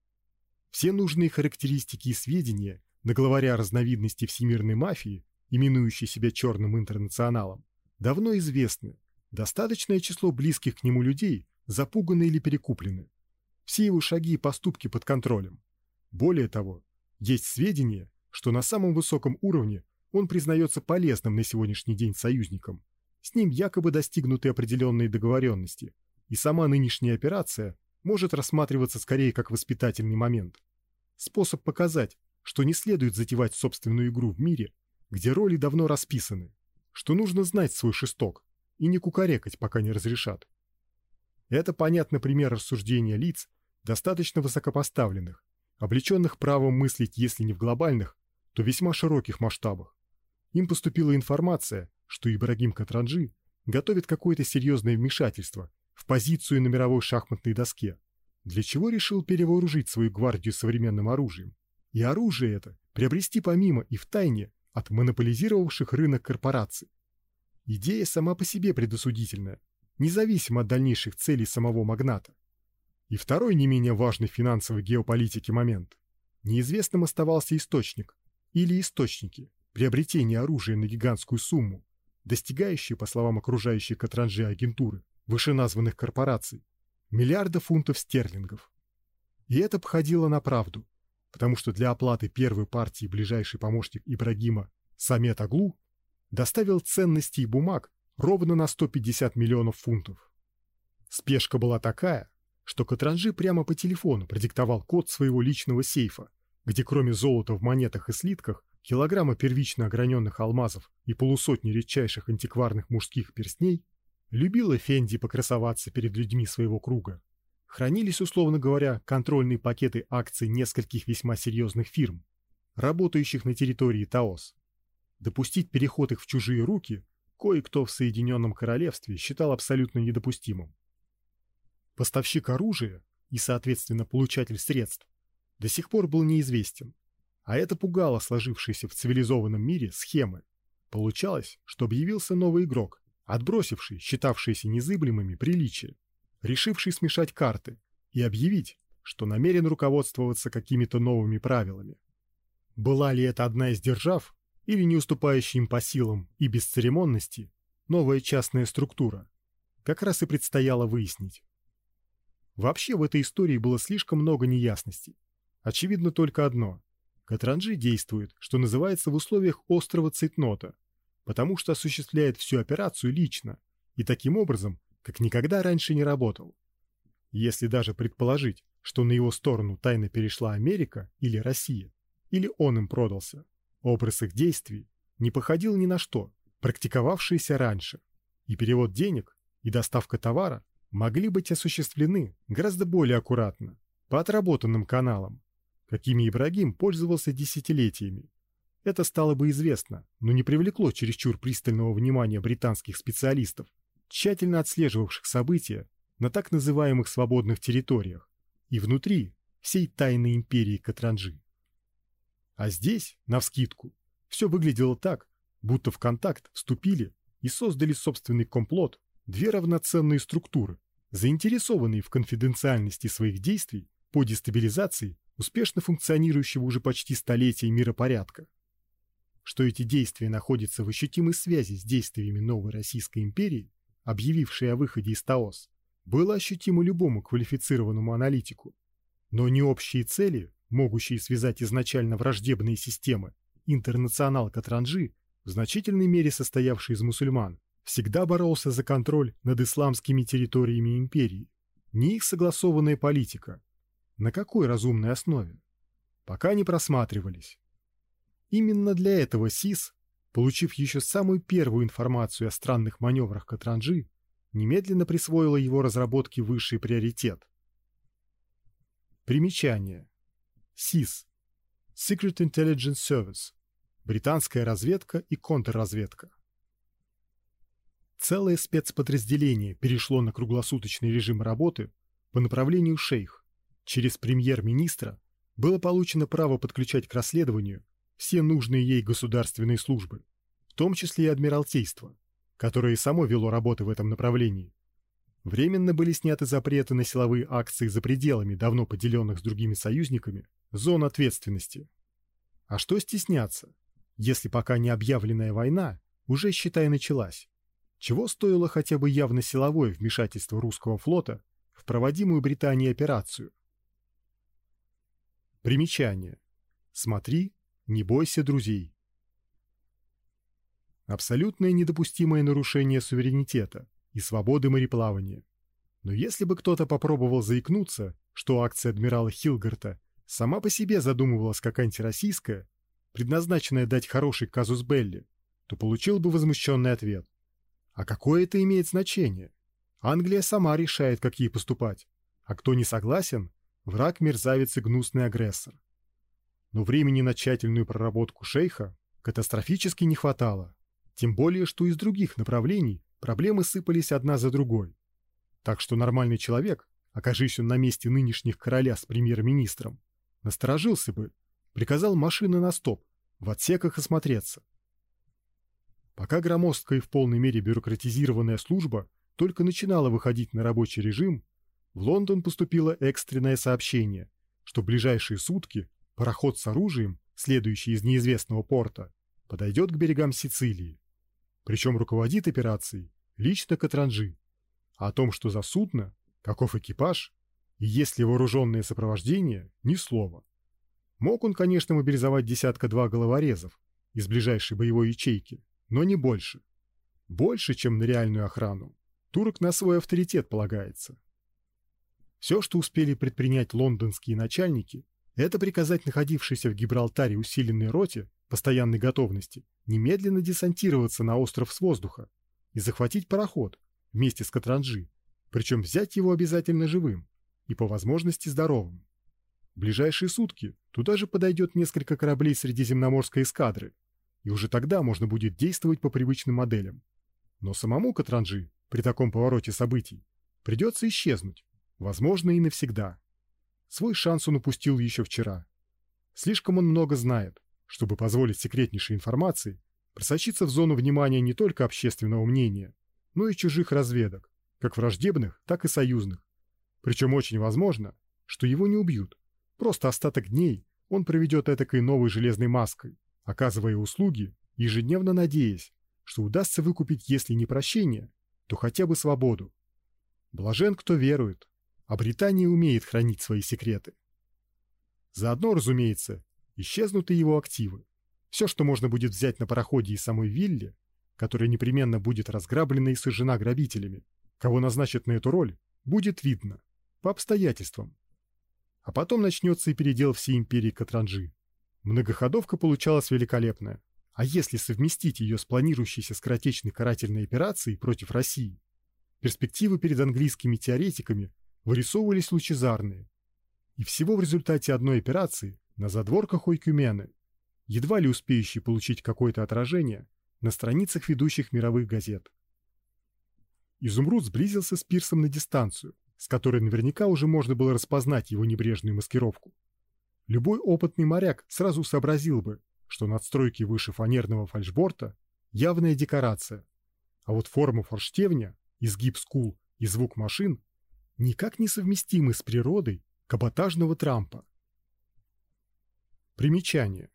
Все нужные характеристики и сведения на главаря разновидности всемирной мафии, именующей себя черным интернационалом, давно известны. Достаточное число близких к нему людей запуганы или перекуплены. Все его шаги и поступки под контролем. Более того, есть сведения, что на самом высоком уровне он признается полезным на сегодняшний день союзником. С ним якобы достигнуты определенные договоренности, и сама нынешняя операция может рассматриваться скорее как воспитательный момент. Способ показать, что не следует затевать собственную игру в мире, где роли давно расписаны, что нужно знать свой шесток и не кукарекать, пока не разрешат. Это понятный пример рассуждения лиц, достаточно высокопоставленных, облеченных правом мыслить, если не в глобальных, то весьма широких масштабах. Им поступила информация, что Ибрагим Катранджи готовит какое-то серьезное вмешательство в позицию на мировой шахматной доске, для чего решил перевооружить свою гвардию современным оружием. И оружие это приобрести помимо и в тайне от монополизировавших рынок корпораций. Идея сама по себе предосудительная, независимо от дальнейших целей самого магната. И второй не менее важный в финансовой геополитике момент. Неизвестным оставался источник или источники приобретения оружия на гигантскую сумму, достигающие, по словам окружающей Катранжи агентуры, вышеназванных корпораций, миллиарда фунтов стерлингов. И это походило на правду, потому что для оплаты первой партии ближайший помощник Ибрагима Самет Аглу доставил ценности и бумаг ровно на 150 миллионов фунтов. Спешка была такая, что Катранжи прямо по телефону продиктовал код своего личного сейфа, где кроме золота в монетах и слитках, килограмма первично ограненных алмазов и полусотни редчайших антикварных мужских перстней, любила Фенди покрасоваться перед людьми своего круга. хранились, условно говоря, контрольные пакеты акций нескольких весьма серьезных фирм, работающих на территории Таос. Допустить переход их в чужие руки кое-кто в Соединенном Королевстве считал абсолютно недопустимым. Поставщик оружия и, соответственно, получатель средств до сих пор был неизвестен, а это пугало сложившиеся в цивилизованном мире схемы. Получалось, что объявился новый игрок, отбросивший считавшиеся незыблемыми приличия, решивший смешать карты и объявить, что намерен руководствоваться какими-то новыми правилами. Была ли это одна из держав или не уступающая им по силам и бесцеремонности новая частная структура, как раз и предстояло выяснить. Вообще в этой истории было слишком много неясностей. Очевидно только одно. Катранжи действует, что называется, в условиях острого цейтнота, потому что осуществляет всю операцию лично и таким образом, как никогда раньше не работал. Если даже предположить, что на его сторону тайно перешла Америка или Россия, или он им продался, образ их действий не походил ни на что, практиковавшиеся раньше, и перевод денег, и доставка товара могли быть осуществлены гораздо более аккуратно, по отработанным каналам, какими Ибрагим пользовался десятилетиями. Это стало бы известно, но не привлекло чересчур пристального внимания британских специалистов, тщательно отслеживавших события на так называемых свободных территориях и внутри всей тайной империи Катранжи. А здесь, навскидку, все выглядело так, будто в контакт вступили и создали собственный комплот две равноценные структуры, заинтересованные в конфиденциальности своих действий по дестабилизации успешно функционирующего уже почти столетия миропорядка. Что эти действия находятся в ощутимой связи с действиями новой Российской империи, объявившей о выходе из Таос, было ощутимо любому квалифицированному аналитику. Но не общие цели, могущие связать изначально враждебные системы, интернационал Катранжи, в значительной мере состоявший из мусульман, всегда боролся за контроль над исламскими территориями империи. Не их согласованная политика. На какой разумной основе? Пока не просматривались. Именно для этого СИС, получив еще самую первую информацию о странных маневрах Катранжи, немедленно присвоила его разработке высший приоритет. Примечание. СИС. Secret Intelligence Service. Британская разведка и контрразведка. Целое спецподразделение перешло на круглосуточный режим работы по направлению Шейх. Через премьер-министра было получено право подключать к расследованию все нужные ей государственные службы, в том числе и адмиралтейство, которое и само вело работы в этом направлении. Временно были сняты запреты на силовые акции за пределами давно поделенных с другими союзниками зон ответственности. А что стесняться, если пока не объявленная война уже считай началась? Чего стоило хотя бы явно силовое вмешательство русского флота в проводимую Британией операцию? Примечание. Смотри, не бойся друзей. Абсолютное недопустимое нарушение суверенитета и свободы мореплавания. Но если бы кто-то попробовал заикнуться, что акция адмирала Хилгарта сама по себе задумывалась как антироссийская, предназначенная дать хороший казус белли, то получил бы возмущенный ответ. А какое это имеет значение? Англия сама решает, как ей поступать. А кто не согласен, враг, мерзавец и гнусный агрессор. Но времени на тщательную проработку шейха катастрофически не хватало. Тем более, что из других направлений проблемы сыпались одна за другой. Так что нормальный человек, окажись он на месте нынешних короля с премьер-министром, насторожился бы, приказал машины на стоп, в отсеках осмотреться. Пока громоздкая и в полной мере бюрократизированная служба только начинала выходить на рабочий режим, в Лондон поступило экстренное сообщение, что ближайшие сутки пароход с оружием, следующий из неизвестного порта, подойдет к берегам Сицилии. Причем руководит операцией лично Катранжи. А о том, что за судно, каков экипаж и есть ли вооруженное сопровождение, ни слова. Мог он, конечно, мобилизовать десятка-два головорезов из ближайшей боевой ячейки, но не больше. Больше, чем на реальную охрану. Турок на свой авторитет полагается. Все, что успели предпринять лондонские начальники, это приказать находившейся в Гибралтаре усиленной роте постоянной готовности немедленно десантироваться на остров с воздуха и захватить пароход вместе с Катранжи, причем взять его обязательно живым и по возможности здоровым. В ближайшие сутки туда же подойдет несколько кораблей Средиземноморской эскадры, и уже тогда можно будет действовать по привычным моделям. Но самому Катранжи при таком повороте событий придется исчезнуть, возможно и навсегда. Свой шанс он упустил еще вчера. Слишком он много знает, чтобы позволить секретнейшей информации просочиться в зону внимания не только общественного мнения, но и чужих разведок, как враждебных, так и союзных. Причем очень возможно, что его не убьют. Просто остаток дней он проведет этакой новой железной маской, оказывая услуги, ежедневно надеясь, что удастся выкупить, если не прощение, то хотя бы свободу. Блажен, кто верует, а Британия умеет хранить свои секреты. Заодно, разумеется, исчезнут и его активы. Все, что можно будет взять на пароходе из самой виллы, которая непременно будет разграблена и сожжена грабителями, кого назначат на эту роль, будет видно, по обстоятельствам. А потом начнется и передел всей империи Катранжи. Многоходовка получалась великолепная. А если совместить ее с планирующейся скоротечной карательной операцией против России, перспективы перед английскими теоретиками вырисовывались лучезарные. И всего в результате одной операции на задворках Ойкюмены, едва ли успеющей получить какое-то отражение на страницах ведущих мировых газет. Изумруд сблизился с Пирсом на дистанцию, с которой наверняка уже можно было распознать его небрежную маскировку. Любой опытный моряк сразу сообразил бы, что надстройки выше фанерного фальшборта – явная декорация, а вот форма форштевня, изгиб скул и звук машин никак не совместимы с природой каботажного трампа. Примечание.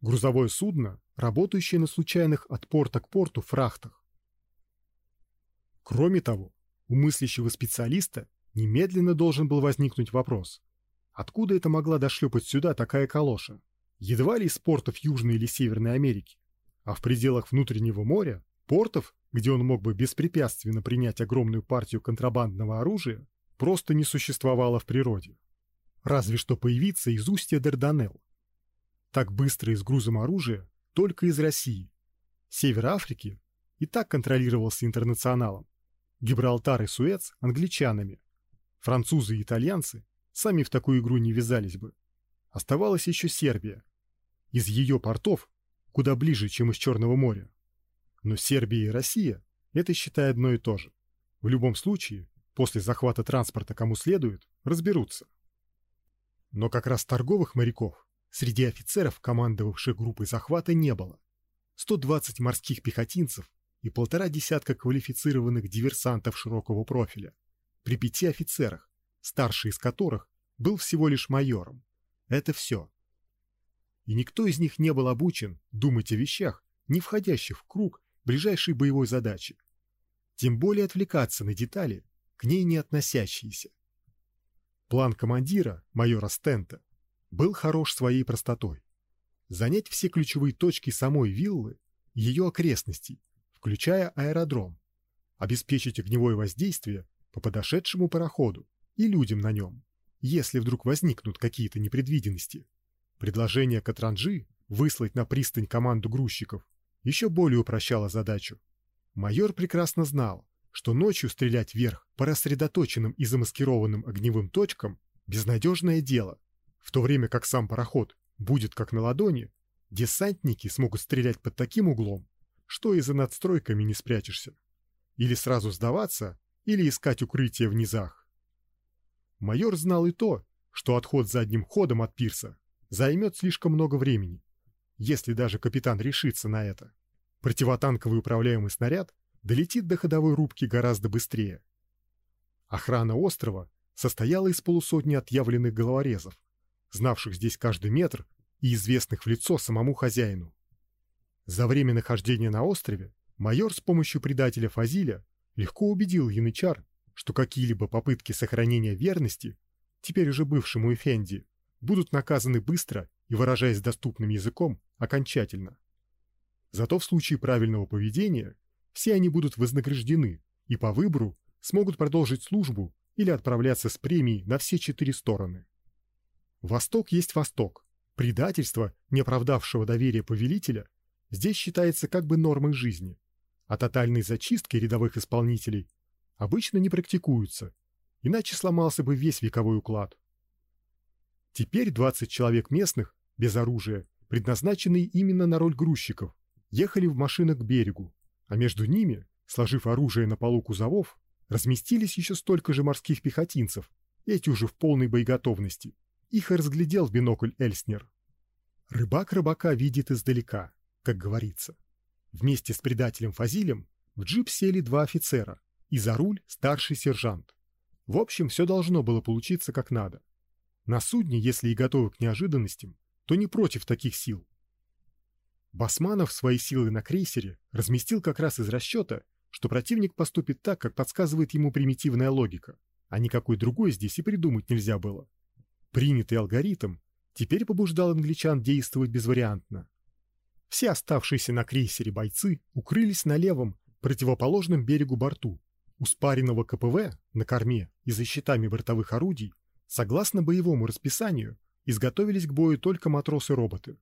Грузовое судно, работающее на случайных от порта к порту фрахтах. Кроме того, у мыслящего специалиста немедленно должен был возникнуть вопрос, откуда это могла дошлепать сюда такая калоша? Едва ли из портов Южной или Северной Америки, а в пределах внутреннего моря, портов, где он мог бы беспрепятственно принять огромную партию контрабандного оружия, просто не существовало в природе. Разве что появиться из устья Дарданелл. Так быстро и с грузом оружия только из России. Север Африки и так контролировался интернационалом. Гибралтар и Суэц – англичанами. Французы и итальянцы сами в такую игру не ввязались бы. Оставалась еще Сербия. Из ее портов куда ближе, чем из Черного моря. Но Сербия и Россия – это считай одно и то же. В любом случае, после захвата транспорта кому следует, разберутся. Но как раз торговых моряков среди офицеров, командовавших группой захвата, не было. 120 морских пехотинцев и полтора десятка квалифицированных диверсантов широкого профиля, при пяти офицерах, старший из которых был всего лишь майором. Это все. И никто из них не был обучен думать о вещах, не входящих в круг ближайшей боевой задачи. Тем более отвлекаться на детали, к ней не относящиеся. План командира, майора Стента, был хорош своей простотой. Занять все ключевые точки самой виллы, ее окрестностей, включая аэродром, обеспечить огневое воздействие по подошедшему пароходу и людям на нем, если вдруг возникнут какие-то непредвиденности. Предложение Катранжи выслать на пристань команду грузчиков еще более упрощало задачу. Майор прекрасно знал, что ночью стрелять вверх по рассредоточенным и замаскированным огневым точкам – безнадежное дело, в то время как сам пароход будет как на ладони, десантники смогут стрелять под таким углом, что и за надстройками не спрячешься. Или сразу сдаваться, или искать укрытие в низах. Майор знал и то, что отход задним ходом от пирса займет слишком много времени, если даже капитан решится на это. Противотанковый управляемый снаряд долетит до ходовой рубки гораздо быстрее. Охрана острова состояла из полусотни отъявленных головорезов, знавших здесь каждый метр и известных в лицо самому хозяину. За время нахождения на острове майор с помощью предателя Фазиля легко убедил янычар, что какие-либо попытки сохранения верности, теперь уже бывшему Эфенди, будут наказаны быстро и, выражаясь доступным языком, окончательно. Зато в случае правильного поведения все они будут вознаграждены и по выбору смогут продолжить службу или отправляться с премией на все четыре стороны. Восток есть Восток. Предательство, не оправдавшего доверия повелителя, здесь считается как бы нормой жизни, а тотальной зачистки рядовых исполнителей обычно не практикуются, иначе сломался бы весь вековой уклад. Теперь 20 человек местных, без оружия, предназначенные именно на роль грузчиков, ехали в машинах к берегу, а между ними, сложив оружие на полу кузовов, разместились еще столько же морских пехотинцев, эти уже в полной боеготовности. Их и разглядел в бинокль Эльснер. Рыбак рыбака видит издалека, как говорится. Вместе с предателем Фазилем в джип сели два офицера, и за руль старший сержант. В общем, все должно было получиться как надо. На судне, если и готовы к неожиданностям, то не против таких сил. Басманов свои силы на крейсере разместил как раз из расчета, что противник поступит так, как подсказывает ему примитивная логика, а никакой другой здесь и придумать нельзя было. Принятый алгоритм теперь побуждал англичан действовать безвариантно. Все оставшиеся на крейсере бойцы укрылись на левом, противоположном берегу борту, у спаренного КПВ на корме и за щитами бортовых орудий, согласно боевому расписанию, изготовились к бою только матросы-роботы.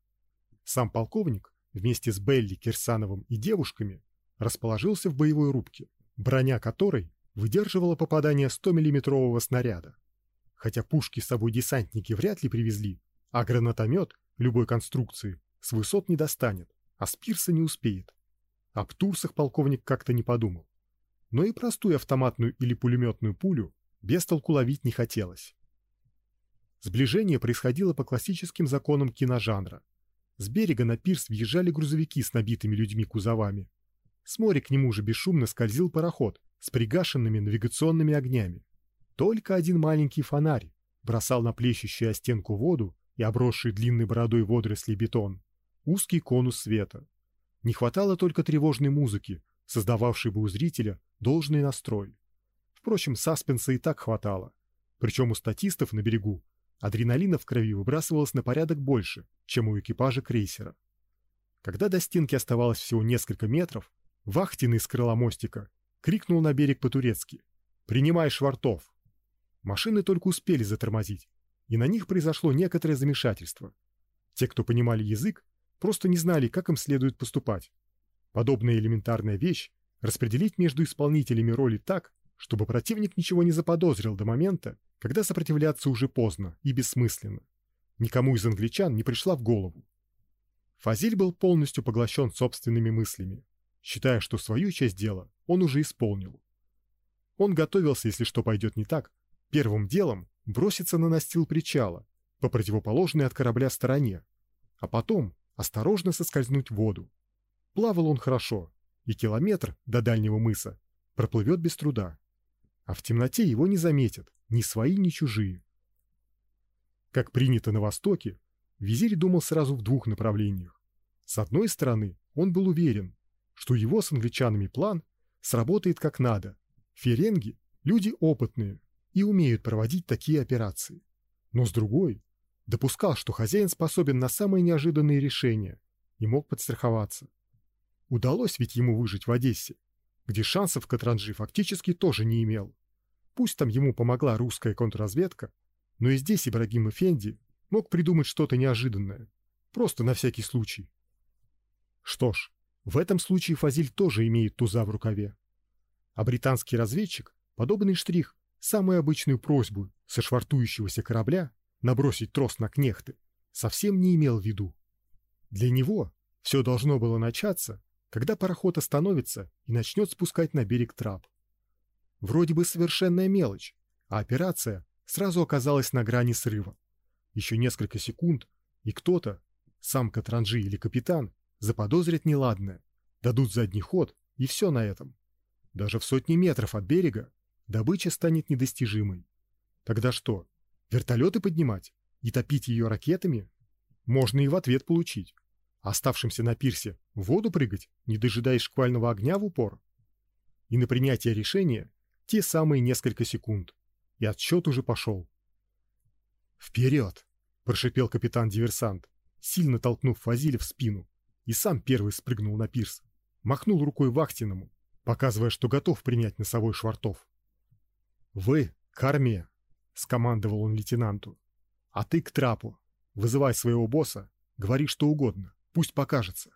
Сам полковник вместе с Белли, Кирсановым и девушками расположился в боевой рубке, броня которой выдерживала попадание 100-миллиметрового снаряда. Хотя пушки с собой десантники вряд ли привезли, а гранатомет любой конструкции с высот не достанет, а с пирса не успеет. Об турсах полковник как-то не подумал. Но и простую автоматную или пулеметную пулю без толку ловить не хотелось. Сближение происходило по классическим законам киножанра. С берега на пирс въезжали грузовики с набитыми людьми кузовами. С моря к нему же бесшумно скользил пароход с пригашенными навигационными огнями. Только один маленький фонарь бросал на плещущую о стенку воду и обросший длинной бородой водоросли бетон узкий конус света. Не хватало только тревожной музыки, создававшей бы у зрителя должный настрой. Впрочем, саспенса и так хватало. Причем у статистов на берегу адреналина в крови выбрасывалось на порядок больше, чем у экипажа крейсера. Когда до стенки оставалось всего несколько метров, вахтенный с крыла мостика крикнул на берег по-турецки «Принимай швартов!». Машины только успели затормозить, и на них произошло некоторое замешательство. Те, кто понимали язык, просто не знали, как им следует поступать. Подобная элементарная вещь распределить между исполнителями роли так, чтобы противник ничего не заподозрил до момента, когда сопротивляться уже поздно и бессмысленно. Никому из англичан не пришла в голову. Фазиль был полностью поглощен собственными мыслями, считая, что свою часть дела он уже исполнил. Он готовился, если что пойдет не так, первым делом броситься на настил причала по противоположной от корабля стороне, а потом осторожно соскользнуть в воду. Плавал он хорошо, и километр до дальнего мыса проплывет без труда. А в темноте его не заметят ни свои, ни чужие. Как принято на Востоке, визирь думал сразу в двух направлениях. С одной стороны, он был уверен, что его с англичанами план сработает как надо. Ференги – люди опытные и умеют проводить такие операции. Но с другой, допускал, что хозяин способен на самые неожиданные решения и мог подстраховаться. Удалось ведь ему выжить в Одессе, где шансов Катранжи фактически тоже не имел. Пусть там ему помогла русская контрразведка, но и здесь Ибрагим Эфенди мог придумать что-то неожиданное, просто на всякий случай. Что ж, в этом случае Фазиль тоже имеет туза в рукаве. А британский разведчик, подобный штрих, самую обычную просьбу со швартующегося корабля набросить трос на кнехты, совсем не имел в виду. Для него все должно было начаться, когда пароход остановится и начнет спускать на берег трап. Вроде бы совершенная мелочь, а операция сразу оказалась на грани срыва. Еще несколько секунд, и кто-то, сам Катранжи или капитан, заподозрит неладное, дадут задний ход, и все на этом. Даже в сотни метров от берега добыча станет недостижимой. Тогда что, Вертолеты поднимать и топить ее ракетами? Можно и в ответ получить. Оставшимся на пирсе в воду прыгать, не дожидаясь шквального огня в упор? И на принятие решения те самые несколько секунд. И отсчет уже пошел. «Вперед!» – прошипел капитан-диверсант, сильно толкнув Фазиля в спину, и сам первый спрыгнул на пирс. Махнул рукой вахтенному, показывая, что готов принять носовой швартов. «Вы – к армии!» — скомандовал он лейтенанту. «А ты к трапу. Вызывай своего босса, говори что угодно, пусть покажется».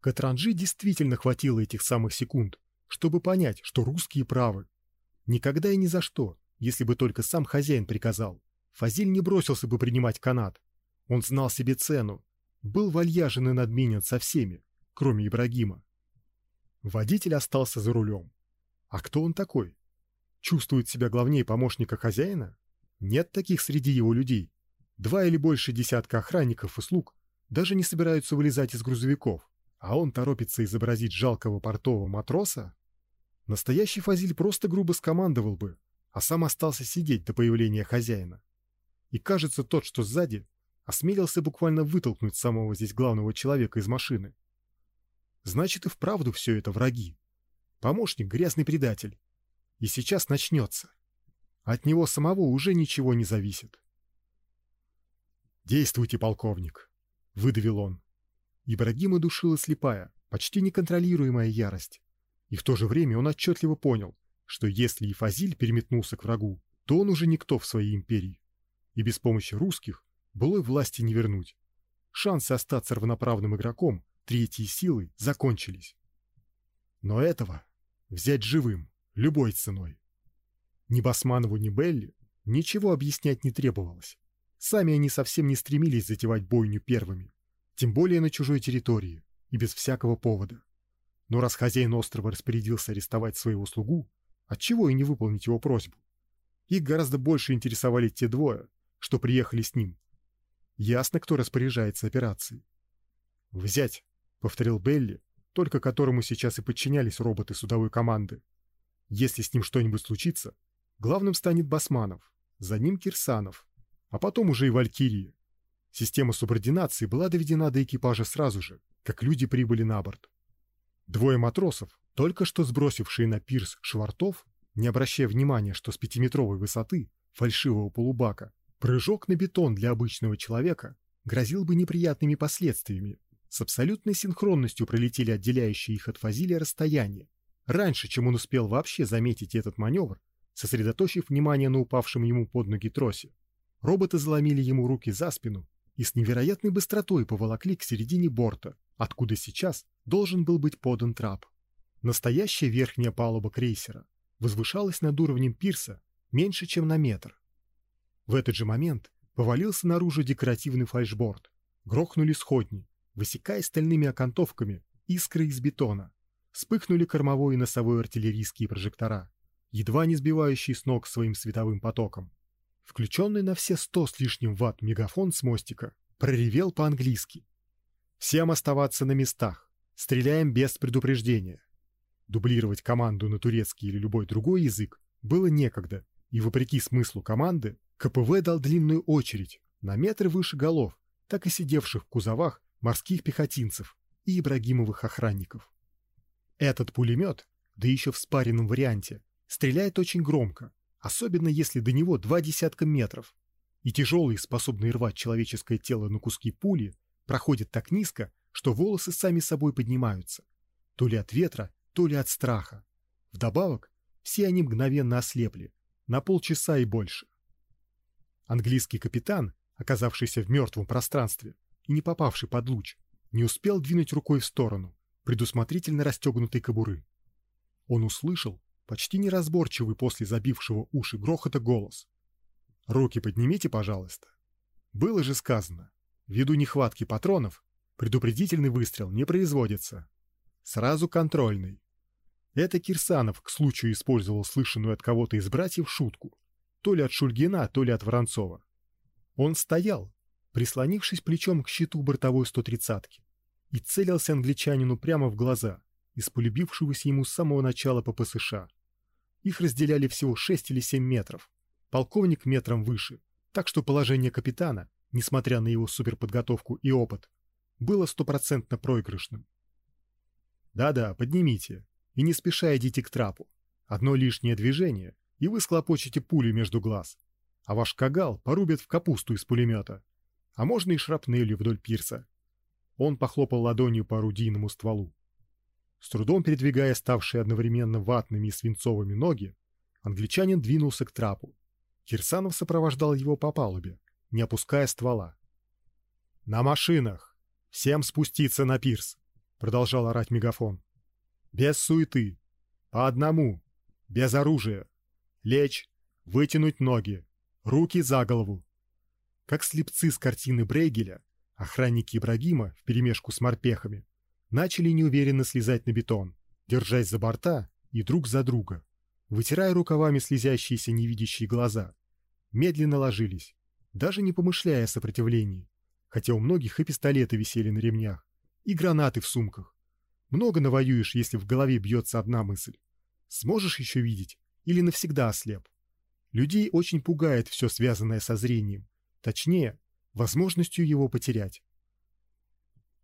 Катранжи действительно хватило этих самых секунд, чтобы понять, что русские правы. Никогда и ни за что Если бы только сам хозяин приказал, Фазиль не бросился бы принимать канат. Он знал себе цену, был вальяжен и надменен со всеми, кроме Ибрагима. Водитель остался за рулем. А кто он такой? Чувствует себя главнее помощника хозяина? Нет таких среди его людей. Два или больше десятка охранников и слуг даже не собираются вылезать из грузовиков, а он торопится изобразить жалкого портового матроса? Настоящий Фазиль просто грубо скомандовал бы, а сам остался сидеть до появления хозяина. И кажется, тот, что сзади, осмелился буквально вытолкнуть самого здесь главного человека из машины. Значит, и вправду все это враги. Помощник — грязный предатель. И сейчас начнется. От него самого уже ничего не зависит. «Действуйте, полковник!» — выдавил он. Ибрагима душила слепая, почти неконтролируемая ярость. И в то же время он отчетливо понял, что если и Фазиль переметнулся к врагу, то он уже никто в своей империи. И без помощи русских былой власти не вернуть. Шансы остаться равноправным игроком третьей силы закончились. Но этого взять живым, любой ценой. Ни Басманову, ни Белли ничего объяснять не требовалось. Сами они совсем не стремились затевать бойню первыми, тем более на чужой территории и без всякого повода. Но раз хозяин острова распорядился арестовать своего слугу, отчего и не выполнить его просьбу? Их гораздо больше интересовали те двое, что приехали с ним. Ясно, кто распоряжается операцией. «Взять», — повторил Белли, только которому сейчас и подчинялись роботы судовой команды. «Если с ним что-нибудь случится, главным станет Басманов, за ним Кирсанов, а потом уже и Валькирии. Система субординации была доведена до экипажа сразу же, как люди прибыли на борт. Двое матросов, только что сбросившие на пирс швартов, не обращая внимания, что с пятиметровой высоты фальшивого полубака прыжок на бетон для обычного человека грозил бы неприятными последствиями. С абсолютной синхронностью пролетели отделяющие их от Фазиля расстояние, раньше, чем он успел вообще заметить этот маневр, сосредоточив внимание на упавшем ему под ноги тросе. Роботы заломили ему руки за спину и с невероятной быстротой поволокли к середине борта, откуда сейчас должен был быть подан трап. Настоящая верхняя палуба крейсера возвышалась над уровнем пирса меньше, чем на метр. В этот же момент повалился наружу декоративный фальшборд, грохнули сходни, высекая стальными окантовками искры из бетона, вспыхнули кормовой и носовой артиллерийские прожектора, едва не сбивающие с ног своим световым потоком. Включенный на все сто с лишним ватт мегафон с мостика проревел по-английски. «Всем оставаться на местах. Стреляем без предупреждения». Дублировать команду на турецкий или любой другой язык было некогда, и вопреки смыслу команды, КПВ дал длинную очередь на метр выше голов, так и сидевших в кузовах морских пехотинцев и Ибрагимовых охранников. Этот пулемет, да еще в спаренном варианте, стреляет очень громко, особенно если до него два десятка метров, и тяжелые, способные рвать человеческое тело на куски пули, проходят так низко, что волосы сами собой поднимаются, то ли от ветра, то ли от страха. Вдобавок, все они мгновенно ослепли, на полчаса и больше. Английский капитан, оказавшийся в мертвом пространстве и не попавший под луч, не успел двинуть рукой в сторону, предусмотрительно расстегнутой кобуры. Он услышал, почти неразборчивый после забившего уши грохота голос. «Руки поднимите, пожалуйста». Было же сказано, ввиду нехватки патронов, предупредительный выстрел не производится. Сразу контрольный. Это Кирсанов к случаю использовал слышанную от кого-то из братьев шутку, то ли от Шульгина, то ли от Воронцова. Он стоял, прислонившись плечом к щиту бортовой 130-ки, и целился англичанину прямо в глаза, из полюбившегося ему с самого начала ППСШ. Их разделяли всего 6 или 7 метров. Полковник метром выше, так что положение капитана, несмотря на его суперподготовку и опыт, было стопроцентно проигрышным. Да-да, поднимите, и не спеша идите к трапу. Одно лишнее движение, и вы схлопочете пулю между глаз, а ваш кагал порубят в капусту из пулемета, а можно и шрапнелью вдоль пирса. Он похлопал ладонью по орудийному стволу. С трудом передвигая ставшие одновременно ватными и свинцовыми ноги, англичанин двинулся к трапу. Кирсанов сопровождал его по палубе, не опуская ствола. «На машинах! Всем спуститься на пирс!» — продолжал орать мегафон. «Без суеты! По одному! Без оружия! Лечь! Вытянуть ноги. Руки за голову. Как слепцы с картины Брейгеля, охранники Ибрагима вперемешку с морпехами начали неуверенно слезать на бетон, держась за борта и друг за друга, вытирая рукавами слезящиеся невидящие глаза. Медленно ложились, даже не помышляя о сопротивлении, хотя у многих и пистолеты висели на ремнях, и гранаты в сумках. Много навоюешь, если в голове бьется одна мысль. Сможешь еще видеть или навсегда ослеп? Людей очень пугает все связанное со зрением, точнее, возможностью его потерять.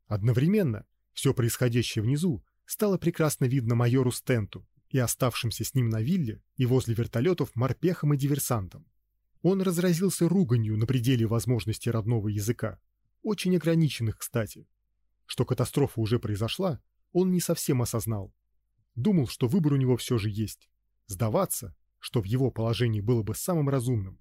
Одновременно все происходящее внизу стало прекрасно видно майору Стенту и оставшимся с ним на вилле и возле вертолетов морпехам и диверсантам. Он разразился руганью на пределе возможностей родного языка, очень ограниченных, кстати. Что катастрофа уже произошла, он не совсем осознал. Думал, что выбор у него все же есть. Сдаваться, что в его положении было бы самым разумным.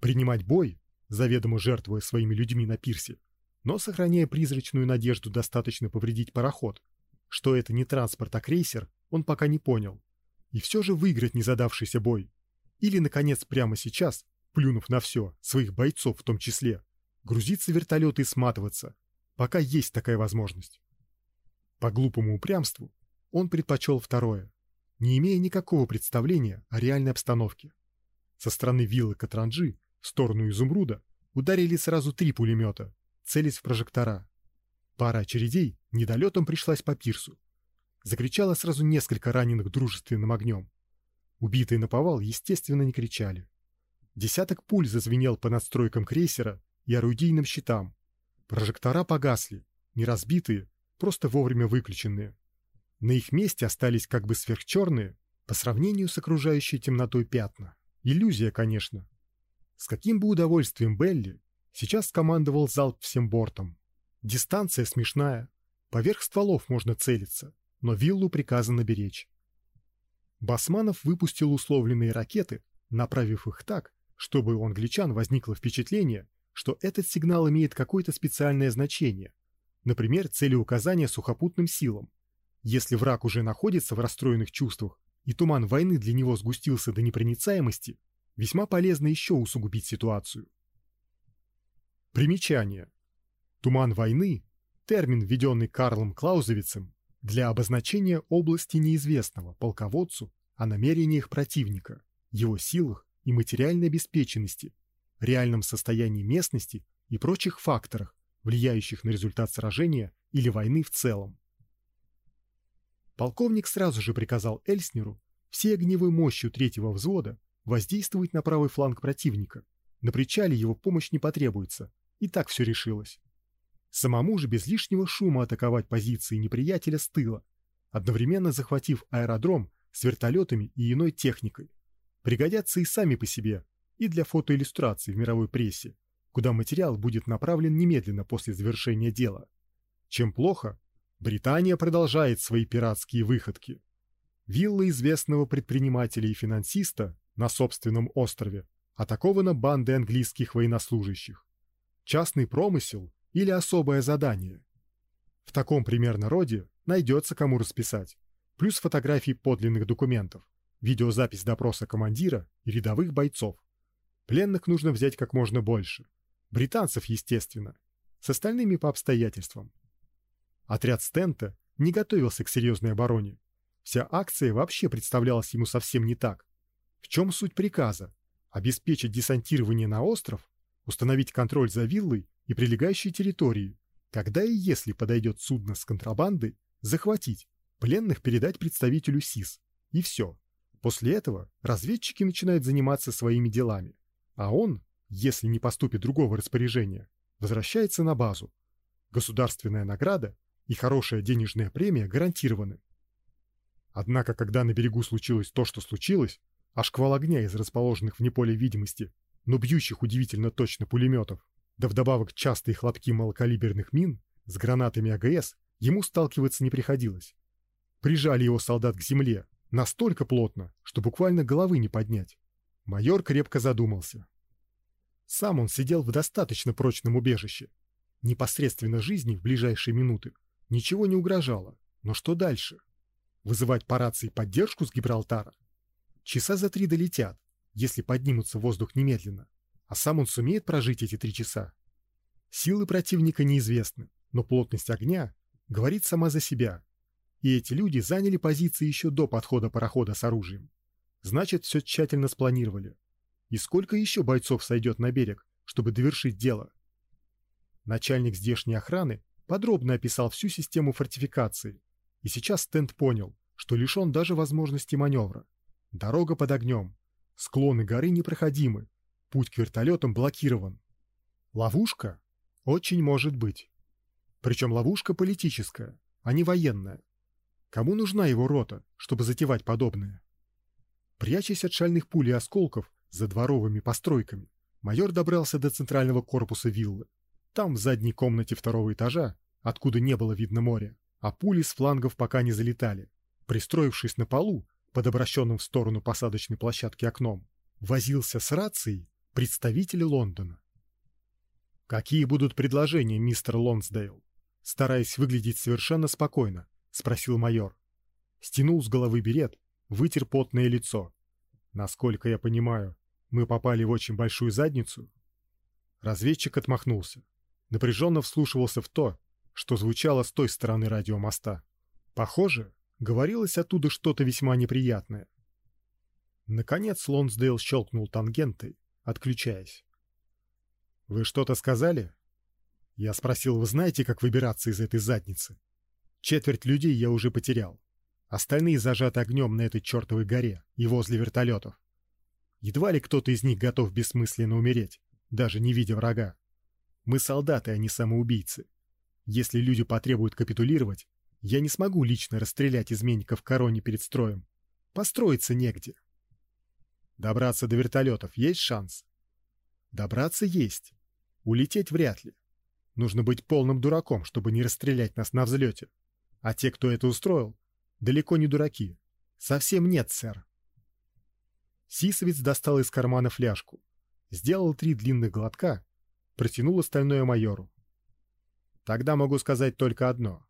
Принимать бой, заведомо жертвуя своими людьми на пирсе, но сохраняя призрачную надежду достаточно повредить пароход. Что это не транспорт, а крейсер, он пока не понял. И все же выиграть незадавшийся бой. Или, наконец, прямо сейчас, плюнув на все, своих бойцов в том числе, грузиться в вертолеты и сматываться, пока есть такая возможность. По глупому упрямству он предпочел второе, не имея никакого представления о реальной обстановке. Со стороны виллы Катранджи в сторону Изумруда ударили сразу три пулемета, целясь в прожектора. Пара очередей недолетом пришлась по пирсу. Закричало сразу несколько раненых дружественным огнем. Убитые на повал, естественно, не кричали. Десяток пуль зазвенел по надстройкам крейсера и орудийным щитам. Прожектора погасли, не разбитые, просто вовремя выключенные. На их месте остались как бы сверхчерные, по сравнению с окружающей темнотой пятна. Иллюзия, конечно. С каким бы удовольствием Белли сейчас командовал залп всем бортом. Дистанция смешная, поверх стволов можно целиться, но виллу приказано беречь. Басманов выпустил условленные ракеты, направив их так, чтобы у англичан возникло впечатление, что этот сигнал имеет какое-то специальное значение, например, целеуказание сухопутным силам. Если враг уже находится в расстроенных чувствах, и туман войны для него сгустился до непроницаемости, весьма полезно еще усугубить ситуацию. Примечание. Туман войны – термин, введенный Карлом Клаузевицем для обозначения области неизвестного полководцу о намерениях противника, его силах и материальной обеспеченности реальном состоянии местности и прочих факторах, влияющих на результат сражения или войны в целом. Полковник сразу же приказал Эльснеру всей огневой мощью третьего взвода воздействовать на правый фланг противника. На причале его помощь не потребуется, и так все решилось. Самому же без лишнего шума атаковать позиции неприятеля с тыла, одновременно захватив аэродром с вертолетами и иной техникой. Пригодятся и сами по себе, и для фотоиллюстраций в мировой прессе, куда материал будет направлен немедленно после завершения дела. Чем плохо, Британия продолжает свои пиратские выходки. Вилла известного предпринимателя и финансиста на собственном острове атакована бандой английских военнослужащих. Частный промысел или особое задание. В таком примерно роде найдется кому расписать, плюс фотографии подлинных документов, видеозапись допроса командира и рядовых бойцов. Пленных нужно взять как можно больше. Британцев, естественно. С остальными по обстоятельствам. Отряд Стента не готовился к серьезной обороне. Вся акция вообще представлялась ему совсем не так. В чем суть приказа? Обеспечить десантирование на остров, установить контроль за виллой и прилегающей территорией, когда и если подойдет судно с контрабандой, захватить, пленных передать представителю СИС. И все. После этого разведчики начинают заниматься своими делами. А он, если не поступит другого распоряжения, возвращается на базу. Государственная награда и хорошая денежная премия гарантированы. Однако, когда на берегу случилось то, что случилось, а шквал огня из расположенных вне поля видимости, но бьющих удивительно точно пулеметов, да вдобавок частые хлопки малокалиберных мин с гранатами АГС ему сталкиваться не приходилось. Прижали его солдат к земле настолько плотно, что буквально головы не поднять. Майор крепко задумался. Сам он сидел в достаточно прочном убежище. Непосредственно жизни в ближайшие минуты ничего не угрожало. Но что дальше? Вызывать по рации поддержку с Гибралтара? Часа за три долетят. Если поднимутся в воздух немедленно. А сам он сумеет прожить эти три часа? Силы противника неизвестны, но плотность огня говорит сама за себя. И эти люди заняли позиции еще до подхода парохода с оружием. Значит, все тщательно спланировали. И сколько еще бойцов сойдет на берег, чтобы довершить дело? Начальник здешней охраны подробно описал всю систему фортификации, и сейчас Стенд понял, что лишен даже возможности маневра. Дорога под огнем, склоны горы непроходимы, путь к вертолетам блокирован. Ловушка? Очень может быть. Причем ловушка политическая, а не военная. Кому нужна его рота, чтобы затевать подобное? Прячась от шальных пуль и осколков за дворовыми постройками, майор добрался до центрального корпуса виллы. Там, в задней комнате второго этажа, откуда не было видно моря, а пули с флангов пока не залетали, пристроившись на полу, под обращенным в сторону посадочной площадки окном, возился с рацией представитель Лондона. «Какие будут предложения, мистер Лонсдейл?» Стараясь выглядеть совершенно спокойно, спросил майор. Стянул с головы берет, вытер потное лицо. «Насколько я понимаю, мы попали в очень большую задницу?» Разведчик отмахнулся напряженно вслушивался в то, что звучало с той стороны радиомоста. Похоже, говорилось оттуда что-то весьма неприятное. Наконец Лонсдейл щелкнул тангентой, отключаясь. «Вы что-то сказали?» Я спросил, вы знаете, как выбираться из этой задницы? Четверть людей я уже потерял. Остальные зажаты огнем на этой чертовой горе и возле вертолетов. Едва ли кто-то из них готов бессмысленно умереть, даже не видя врага. Мы солдаты, а не самоубийцы. Если люди потребуют капитулировать, я не смогу лично расстрелять изменников короне перед строем. Построиться негде. Добраться до вертолетов есть шанс? Добраться есть. Улететь вряд ли. Нужно быть полным дураком, чтобы не расстрелять нас на взлете. А те, кто это устроил, далеко не дураки. Совсем нет, сэр. Сисовец достал из кармана фляжку, сделал три длинных глотка протянул остальное майору. Тогда могу сказать только одно.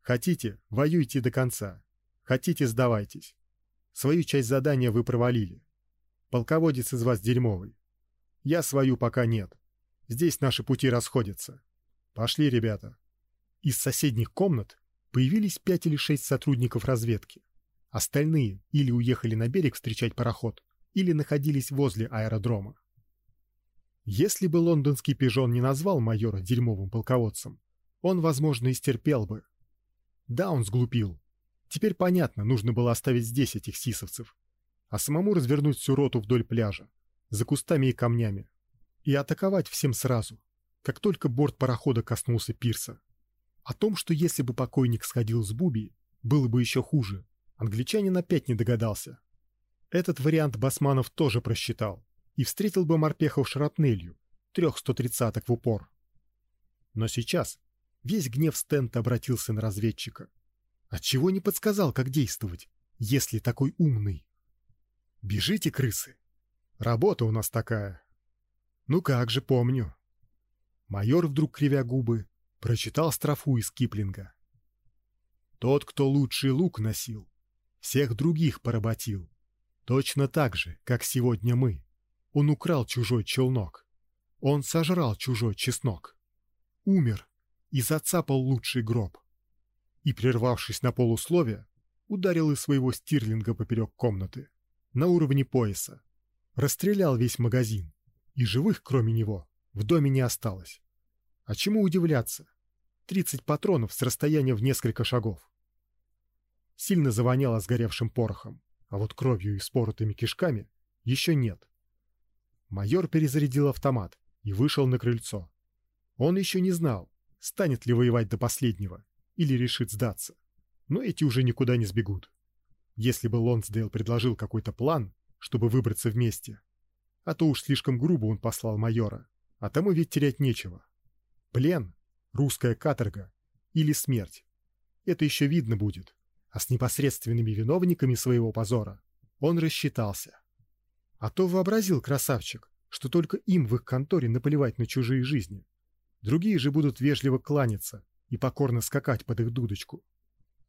Хотите, воюйте до конца. Хотите, сдавайтесь. Свою часть задания вы провалили. Полководец из вас дерьмовый. Я свою пока нет. Здесь наши пути расходятся. Пошли, ребята. Из соседних комнат появились пять или шесть сотрудников разведки. Остальные или уехали на берег встречать пароход, или находились возле аэродрома. Если бы лондонский пижон не назвал майора дерьмовым полководцем, он, возможно, и стерпел бы. Да, он сглупил. Теперь понятно, нужно было оставить здесь этих сисовцев, а самому развернуть всю роту вдоль пляжа, за кустами и камнями, и атаковать всем сразу, как только борт парохода коснулся пирса. О том, что если бы покойник сходил с Буби, было бы еще хуже, англичанин опять не догадался. Этот вариант Басманов тоже просчитал и встретил бы морпехов шрапнелью, трех 130-ок в упор. Но сейчас весь гнев Стента обратился на разведчика. Отчего не подсказал, как действовать, если такой умный? Бежите, крысы. Работа у нас такая. Ну как же, помню. Майор, вдруг кривя губы, прочитал строфу из Киплинга. Тот, кто лучший лук носил, всех других поработил, точно так же, как сегодня мы. Он украл чужой челнок. Он сожрал чужой чеснок. Умер и зацапал лучший гроб. И, прервавшись на полусловие, ударил из своего стирлинга поперек комнаты, на уровне пояса. Расстрелял весь магазин, и живых, кроме него, в доме не осталось. А чему удивляться? Тридцать патронов с расстояния в несколько шагов. Сильно завоняло сгоревшим порохом, а вот кровью и споротыми кишками еще нет. Майор перезарядил автомат и вышел на крыльцо. Он еще не знал, станет ли воевать до последнего или решит сдаться. Но эти уже никуда не сбегут. Если бы Лонсдейл предложил какой-то план, чтобы выбраться вместе, а то уж слишком грубо он послал майора, а тому ведь терять нечего. Плен, русская каторга или смерть. Это еще видно будет. А с непосредственными виновниками своего позора он рассчитался. А то вообразил красавчик, что только им в их конторе наплевать на чужие жизни. Другие же будут вежливо кланяться и покорно скакать под их дудочку.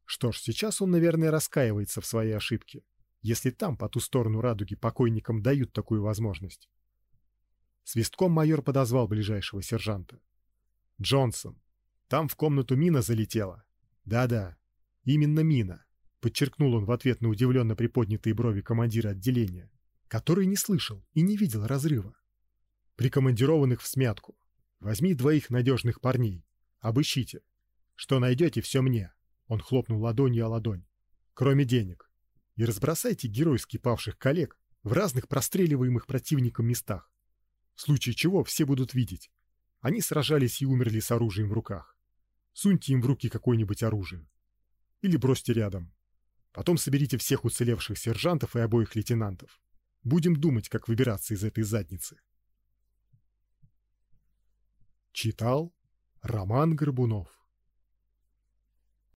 Что ж, сейчас он, наверное, раскаивается в своей ошибке если там, по ту сторону радуги, покойникам дают такую возможность. Свистком майор подозвал ближайшего сержанта. «Джонсон, там в комнату мина залетела». «Да-да, именно мина», — подчеркнул он в ответ на удивленно приподнятые брови командира отделения, который не слышал и не видел разрыва. «Прикомандированных в смятку. Возьми двоих надежных парней. Обыщите. Что найдете, все мне». Он хлопнул ладонью о ладонь. «Кроме денег и разбросайте геройски павших коллег в разных простреливаемых противником местах. В случае чего все будут видеть. Они сражались и умерли с оружием в руках. Суньте им в руки какое-нибудь оружие. Или бросьте рядом. Потом соберите всех уцелевших сержантов и обоих лейтенантов. Будем думать, как выбираться из этой задницы. Читал Роман Горбунов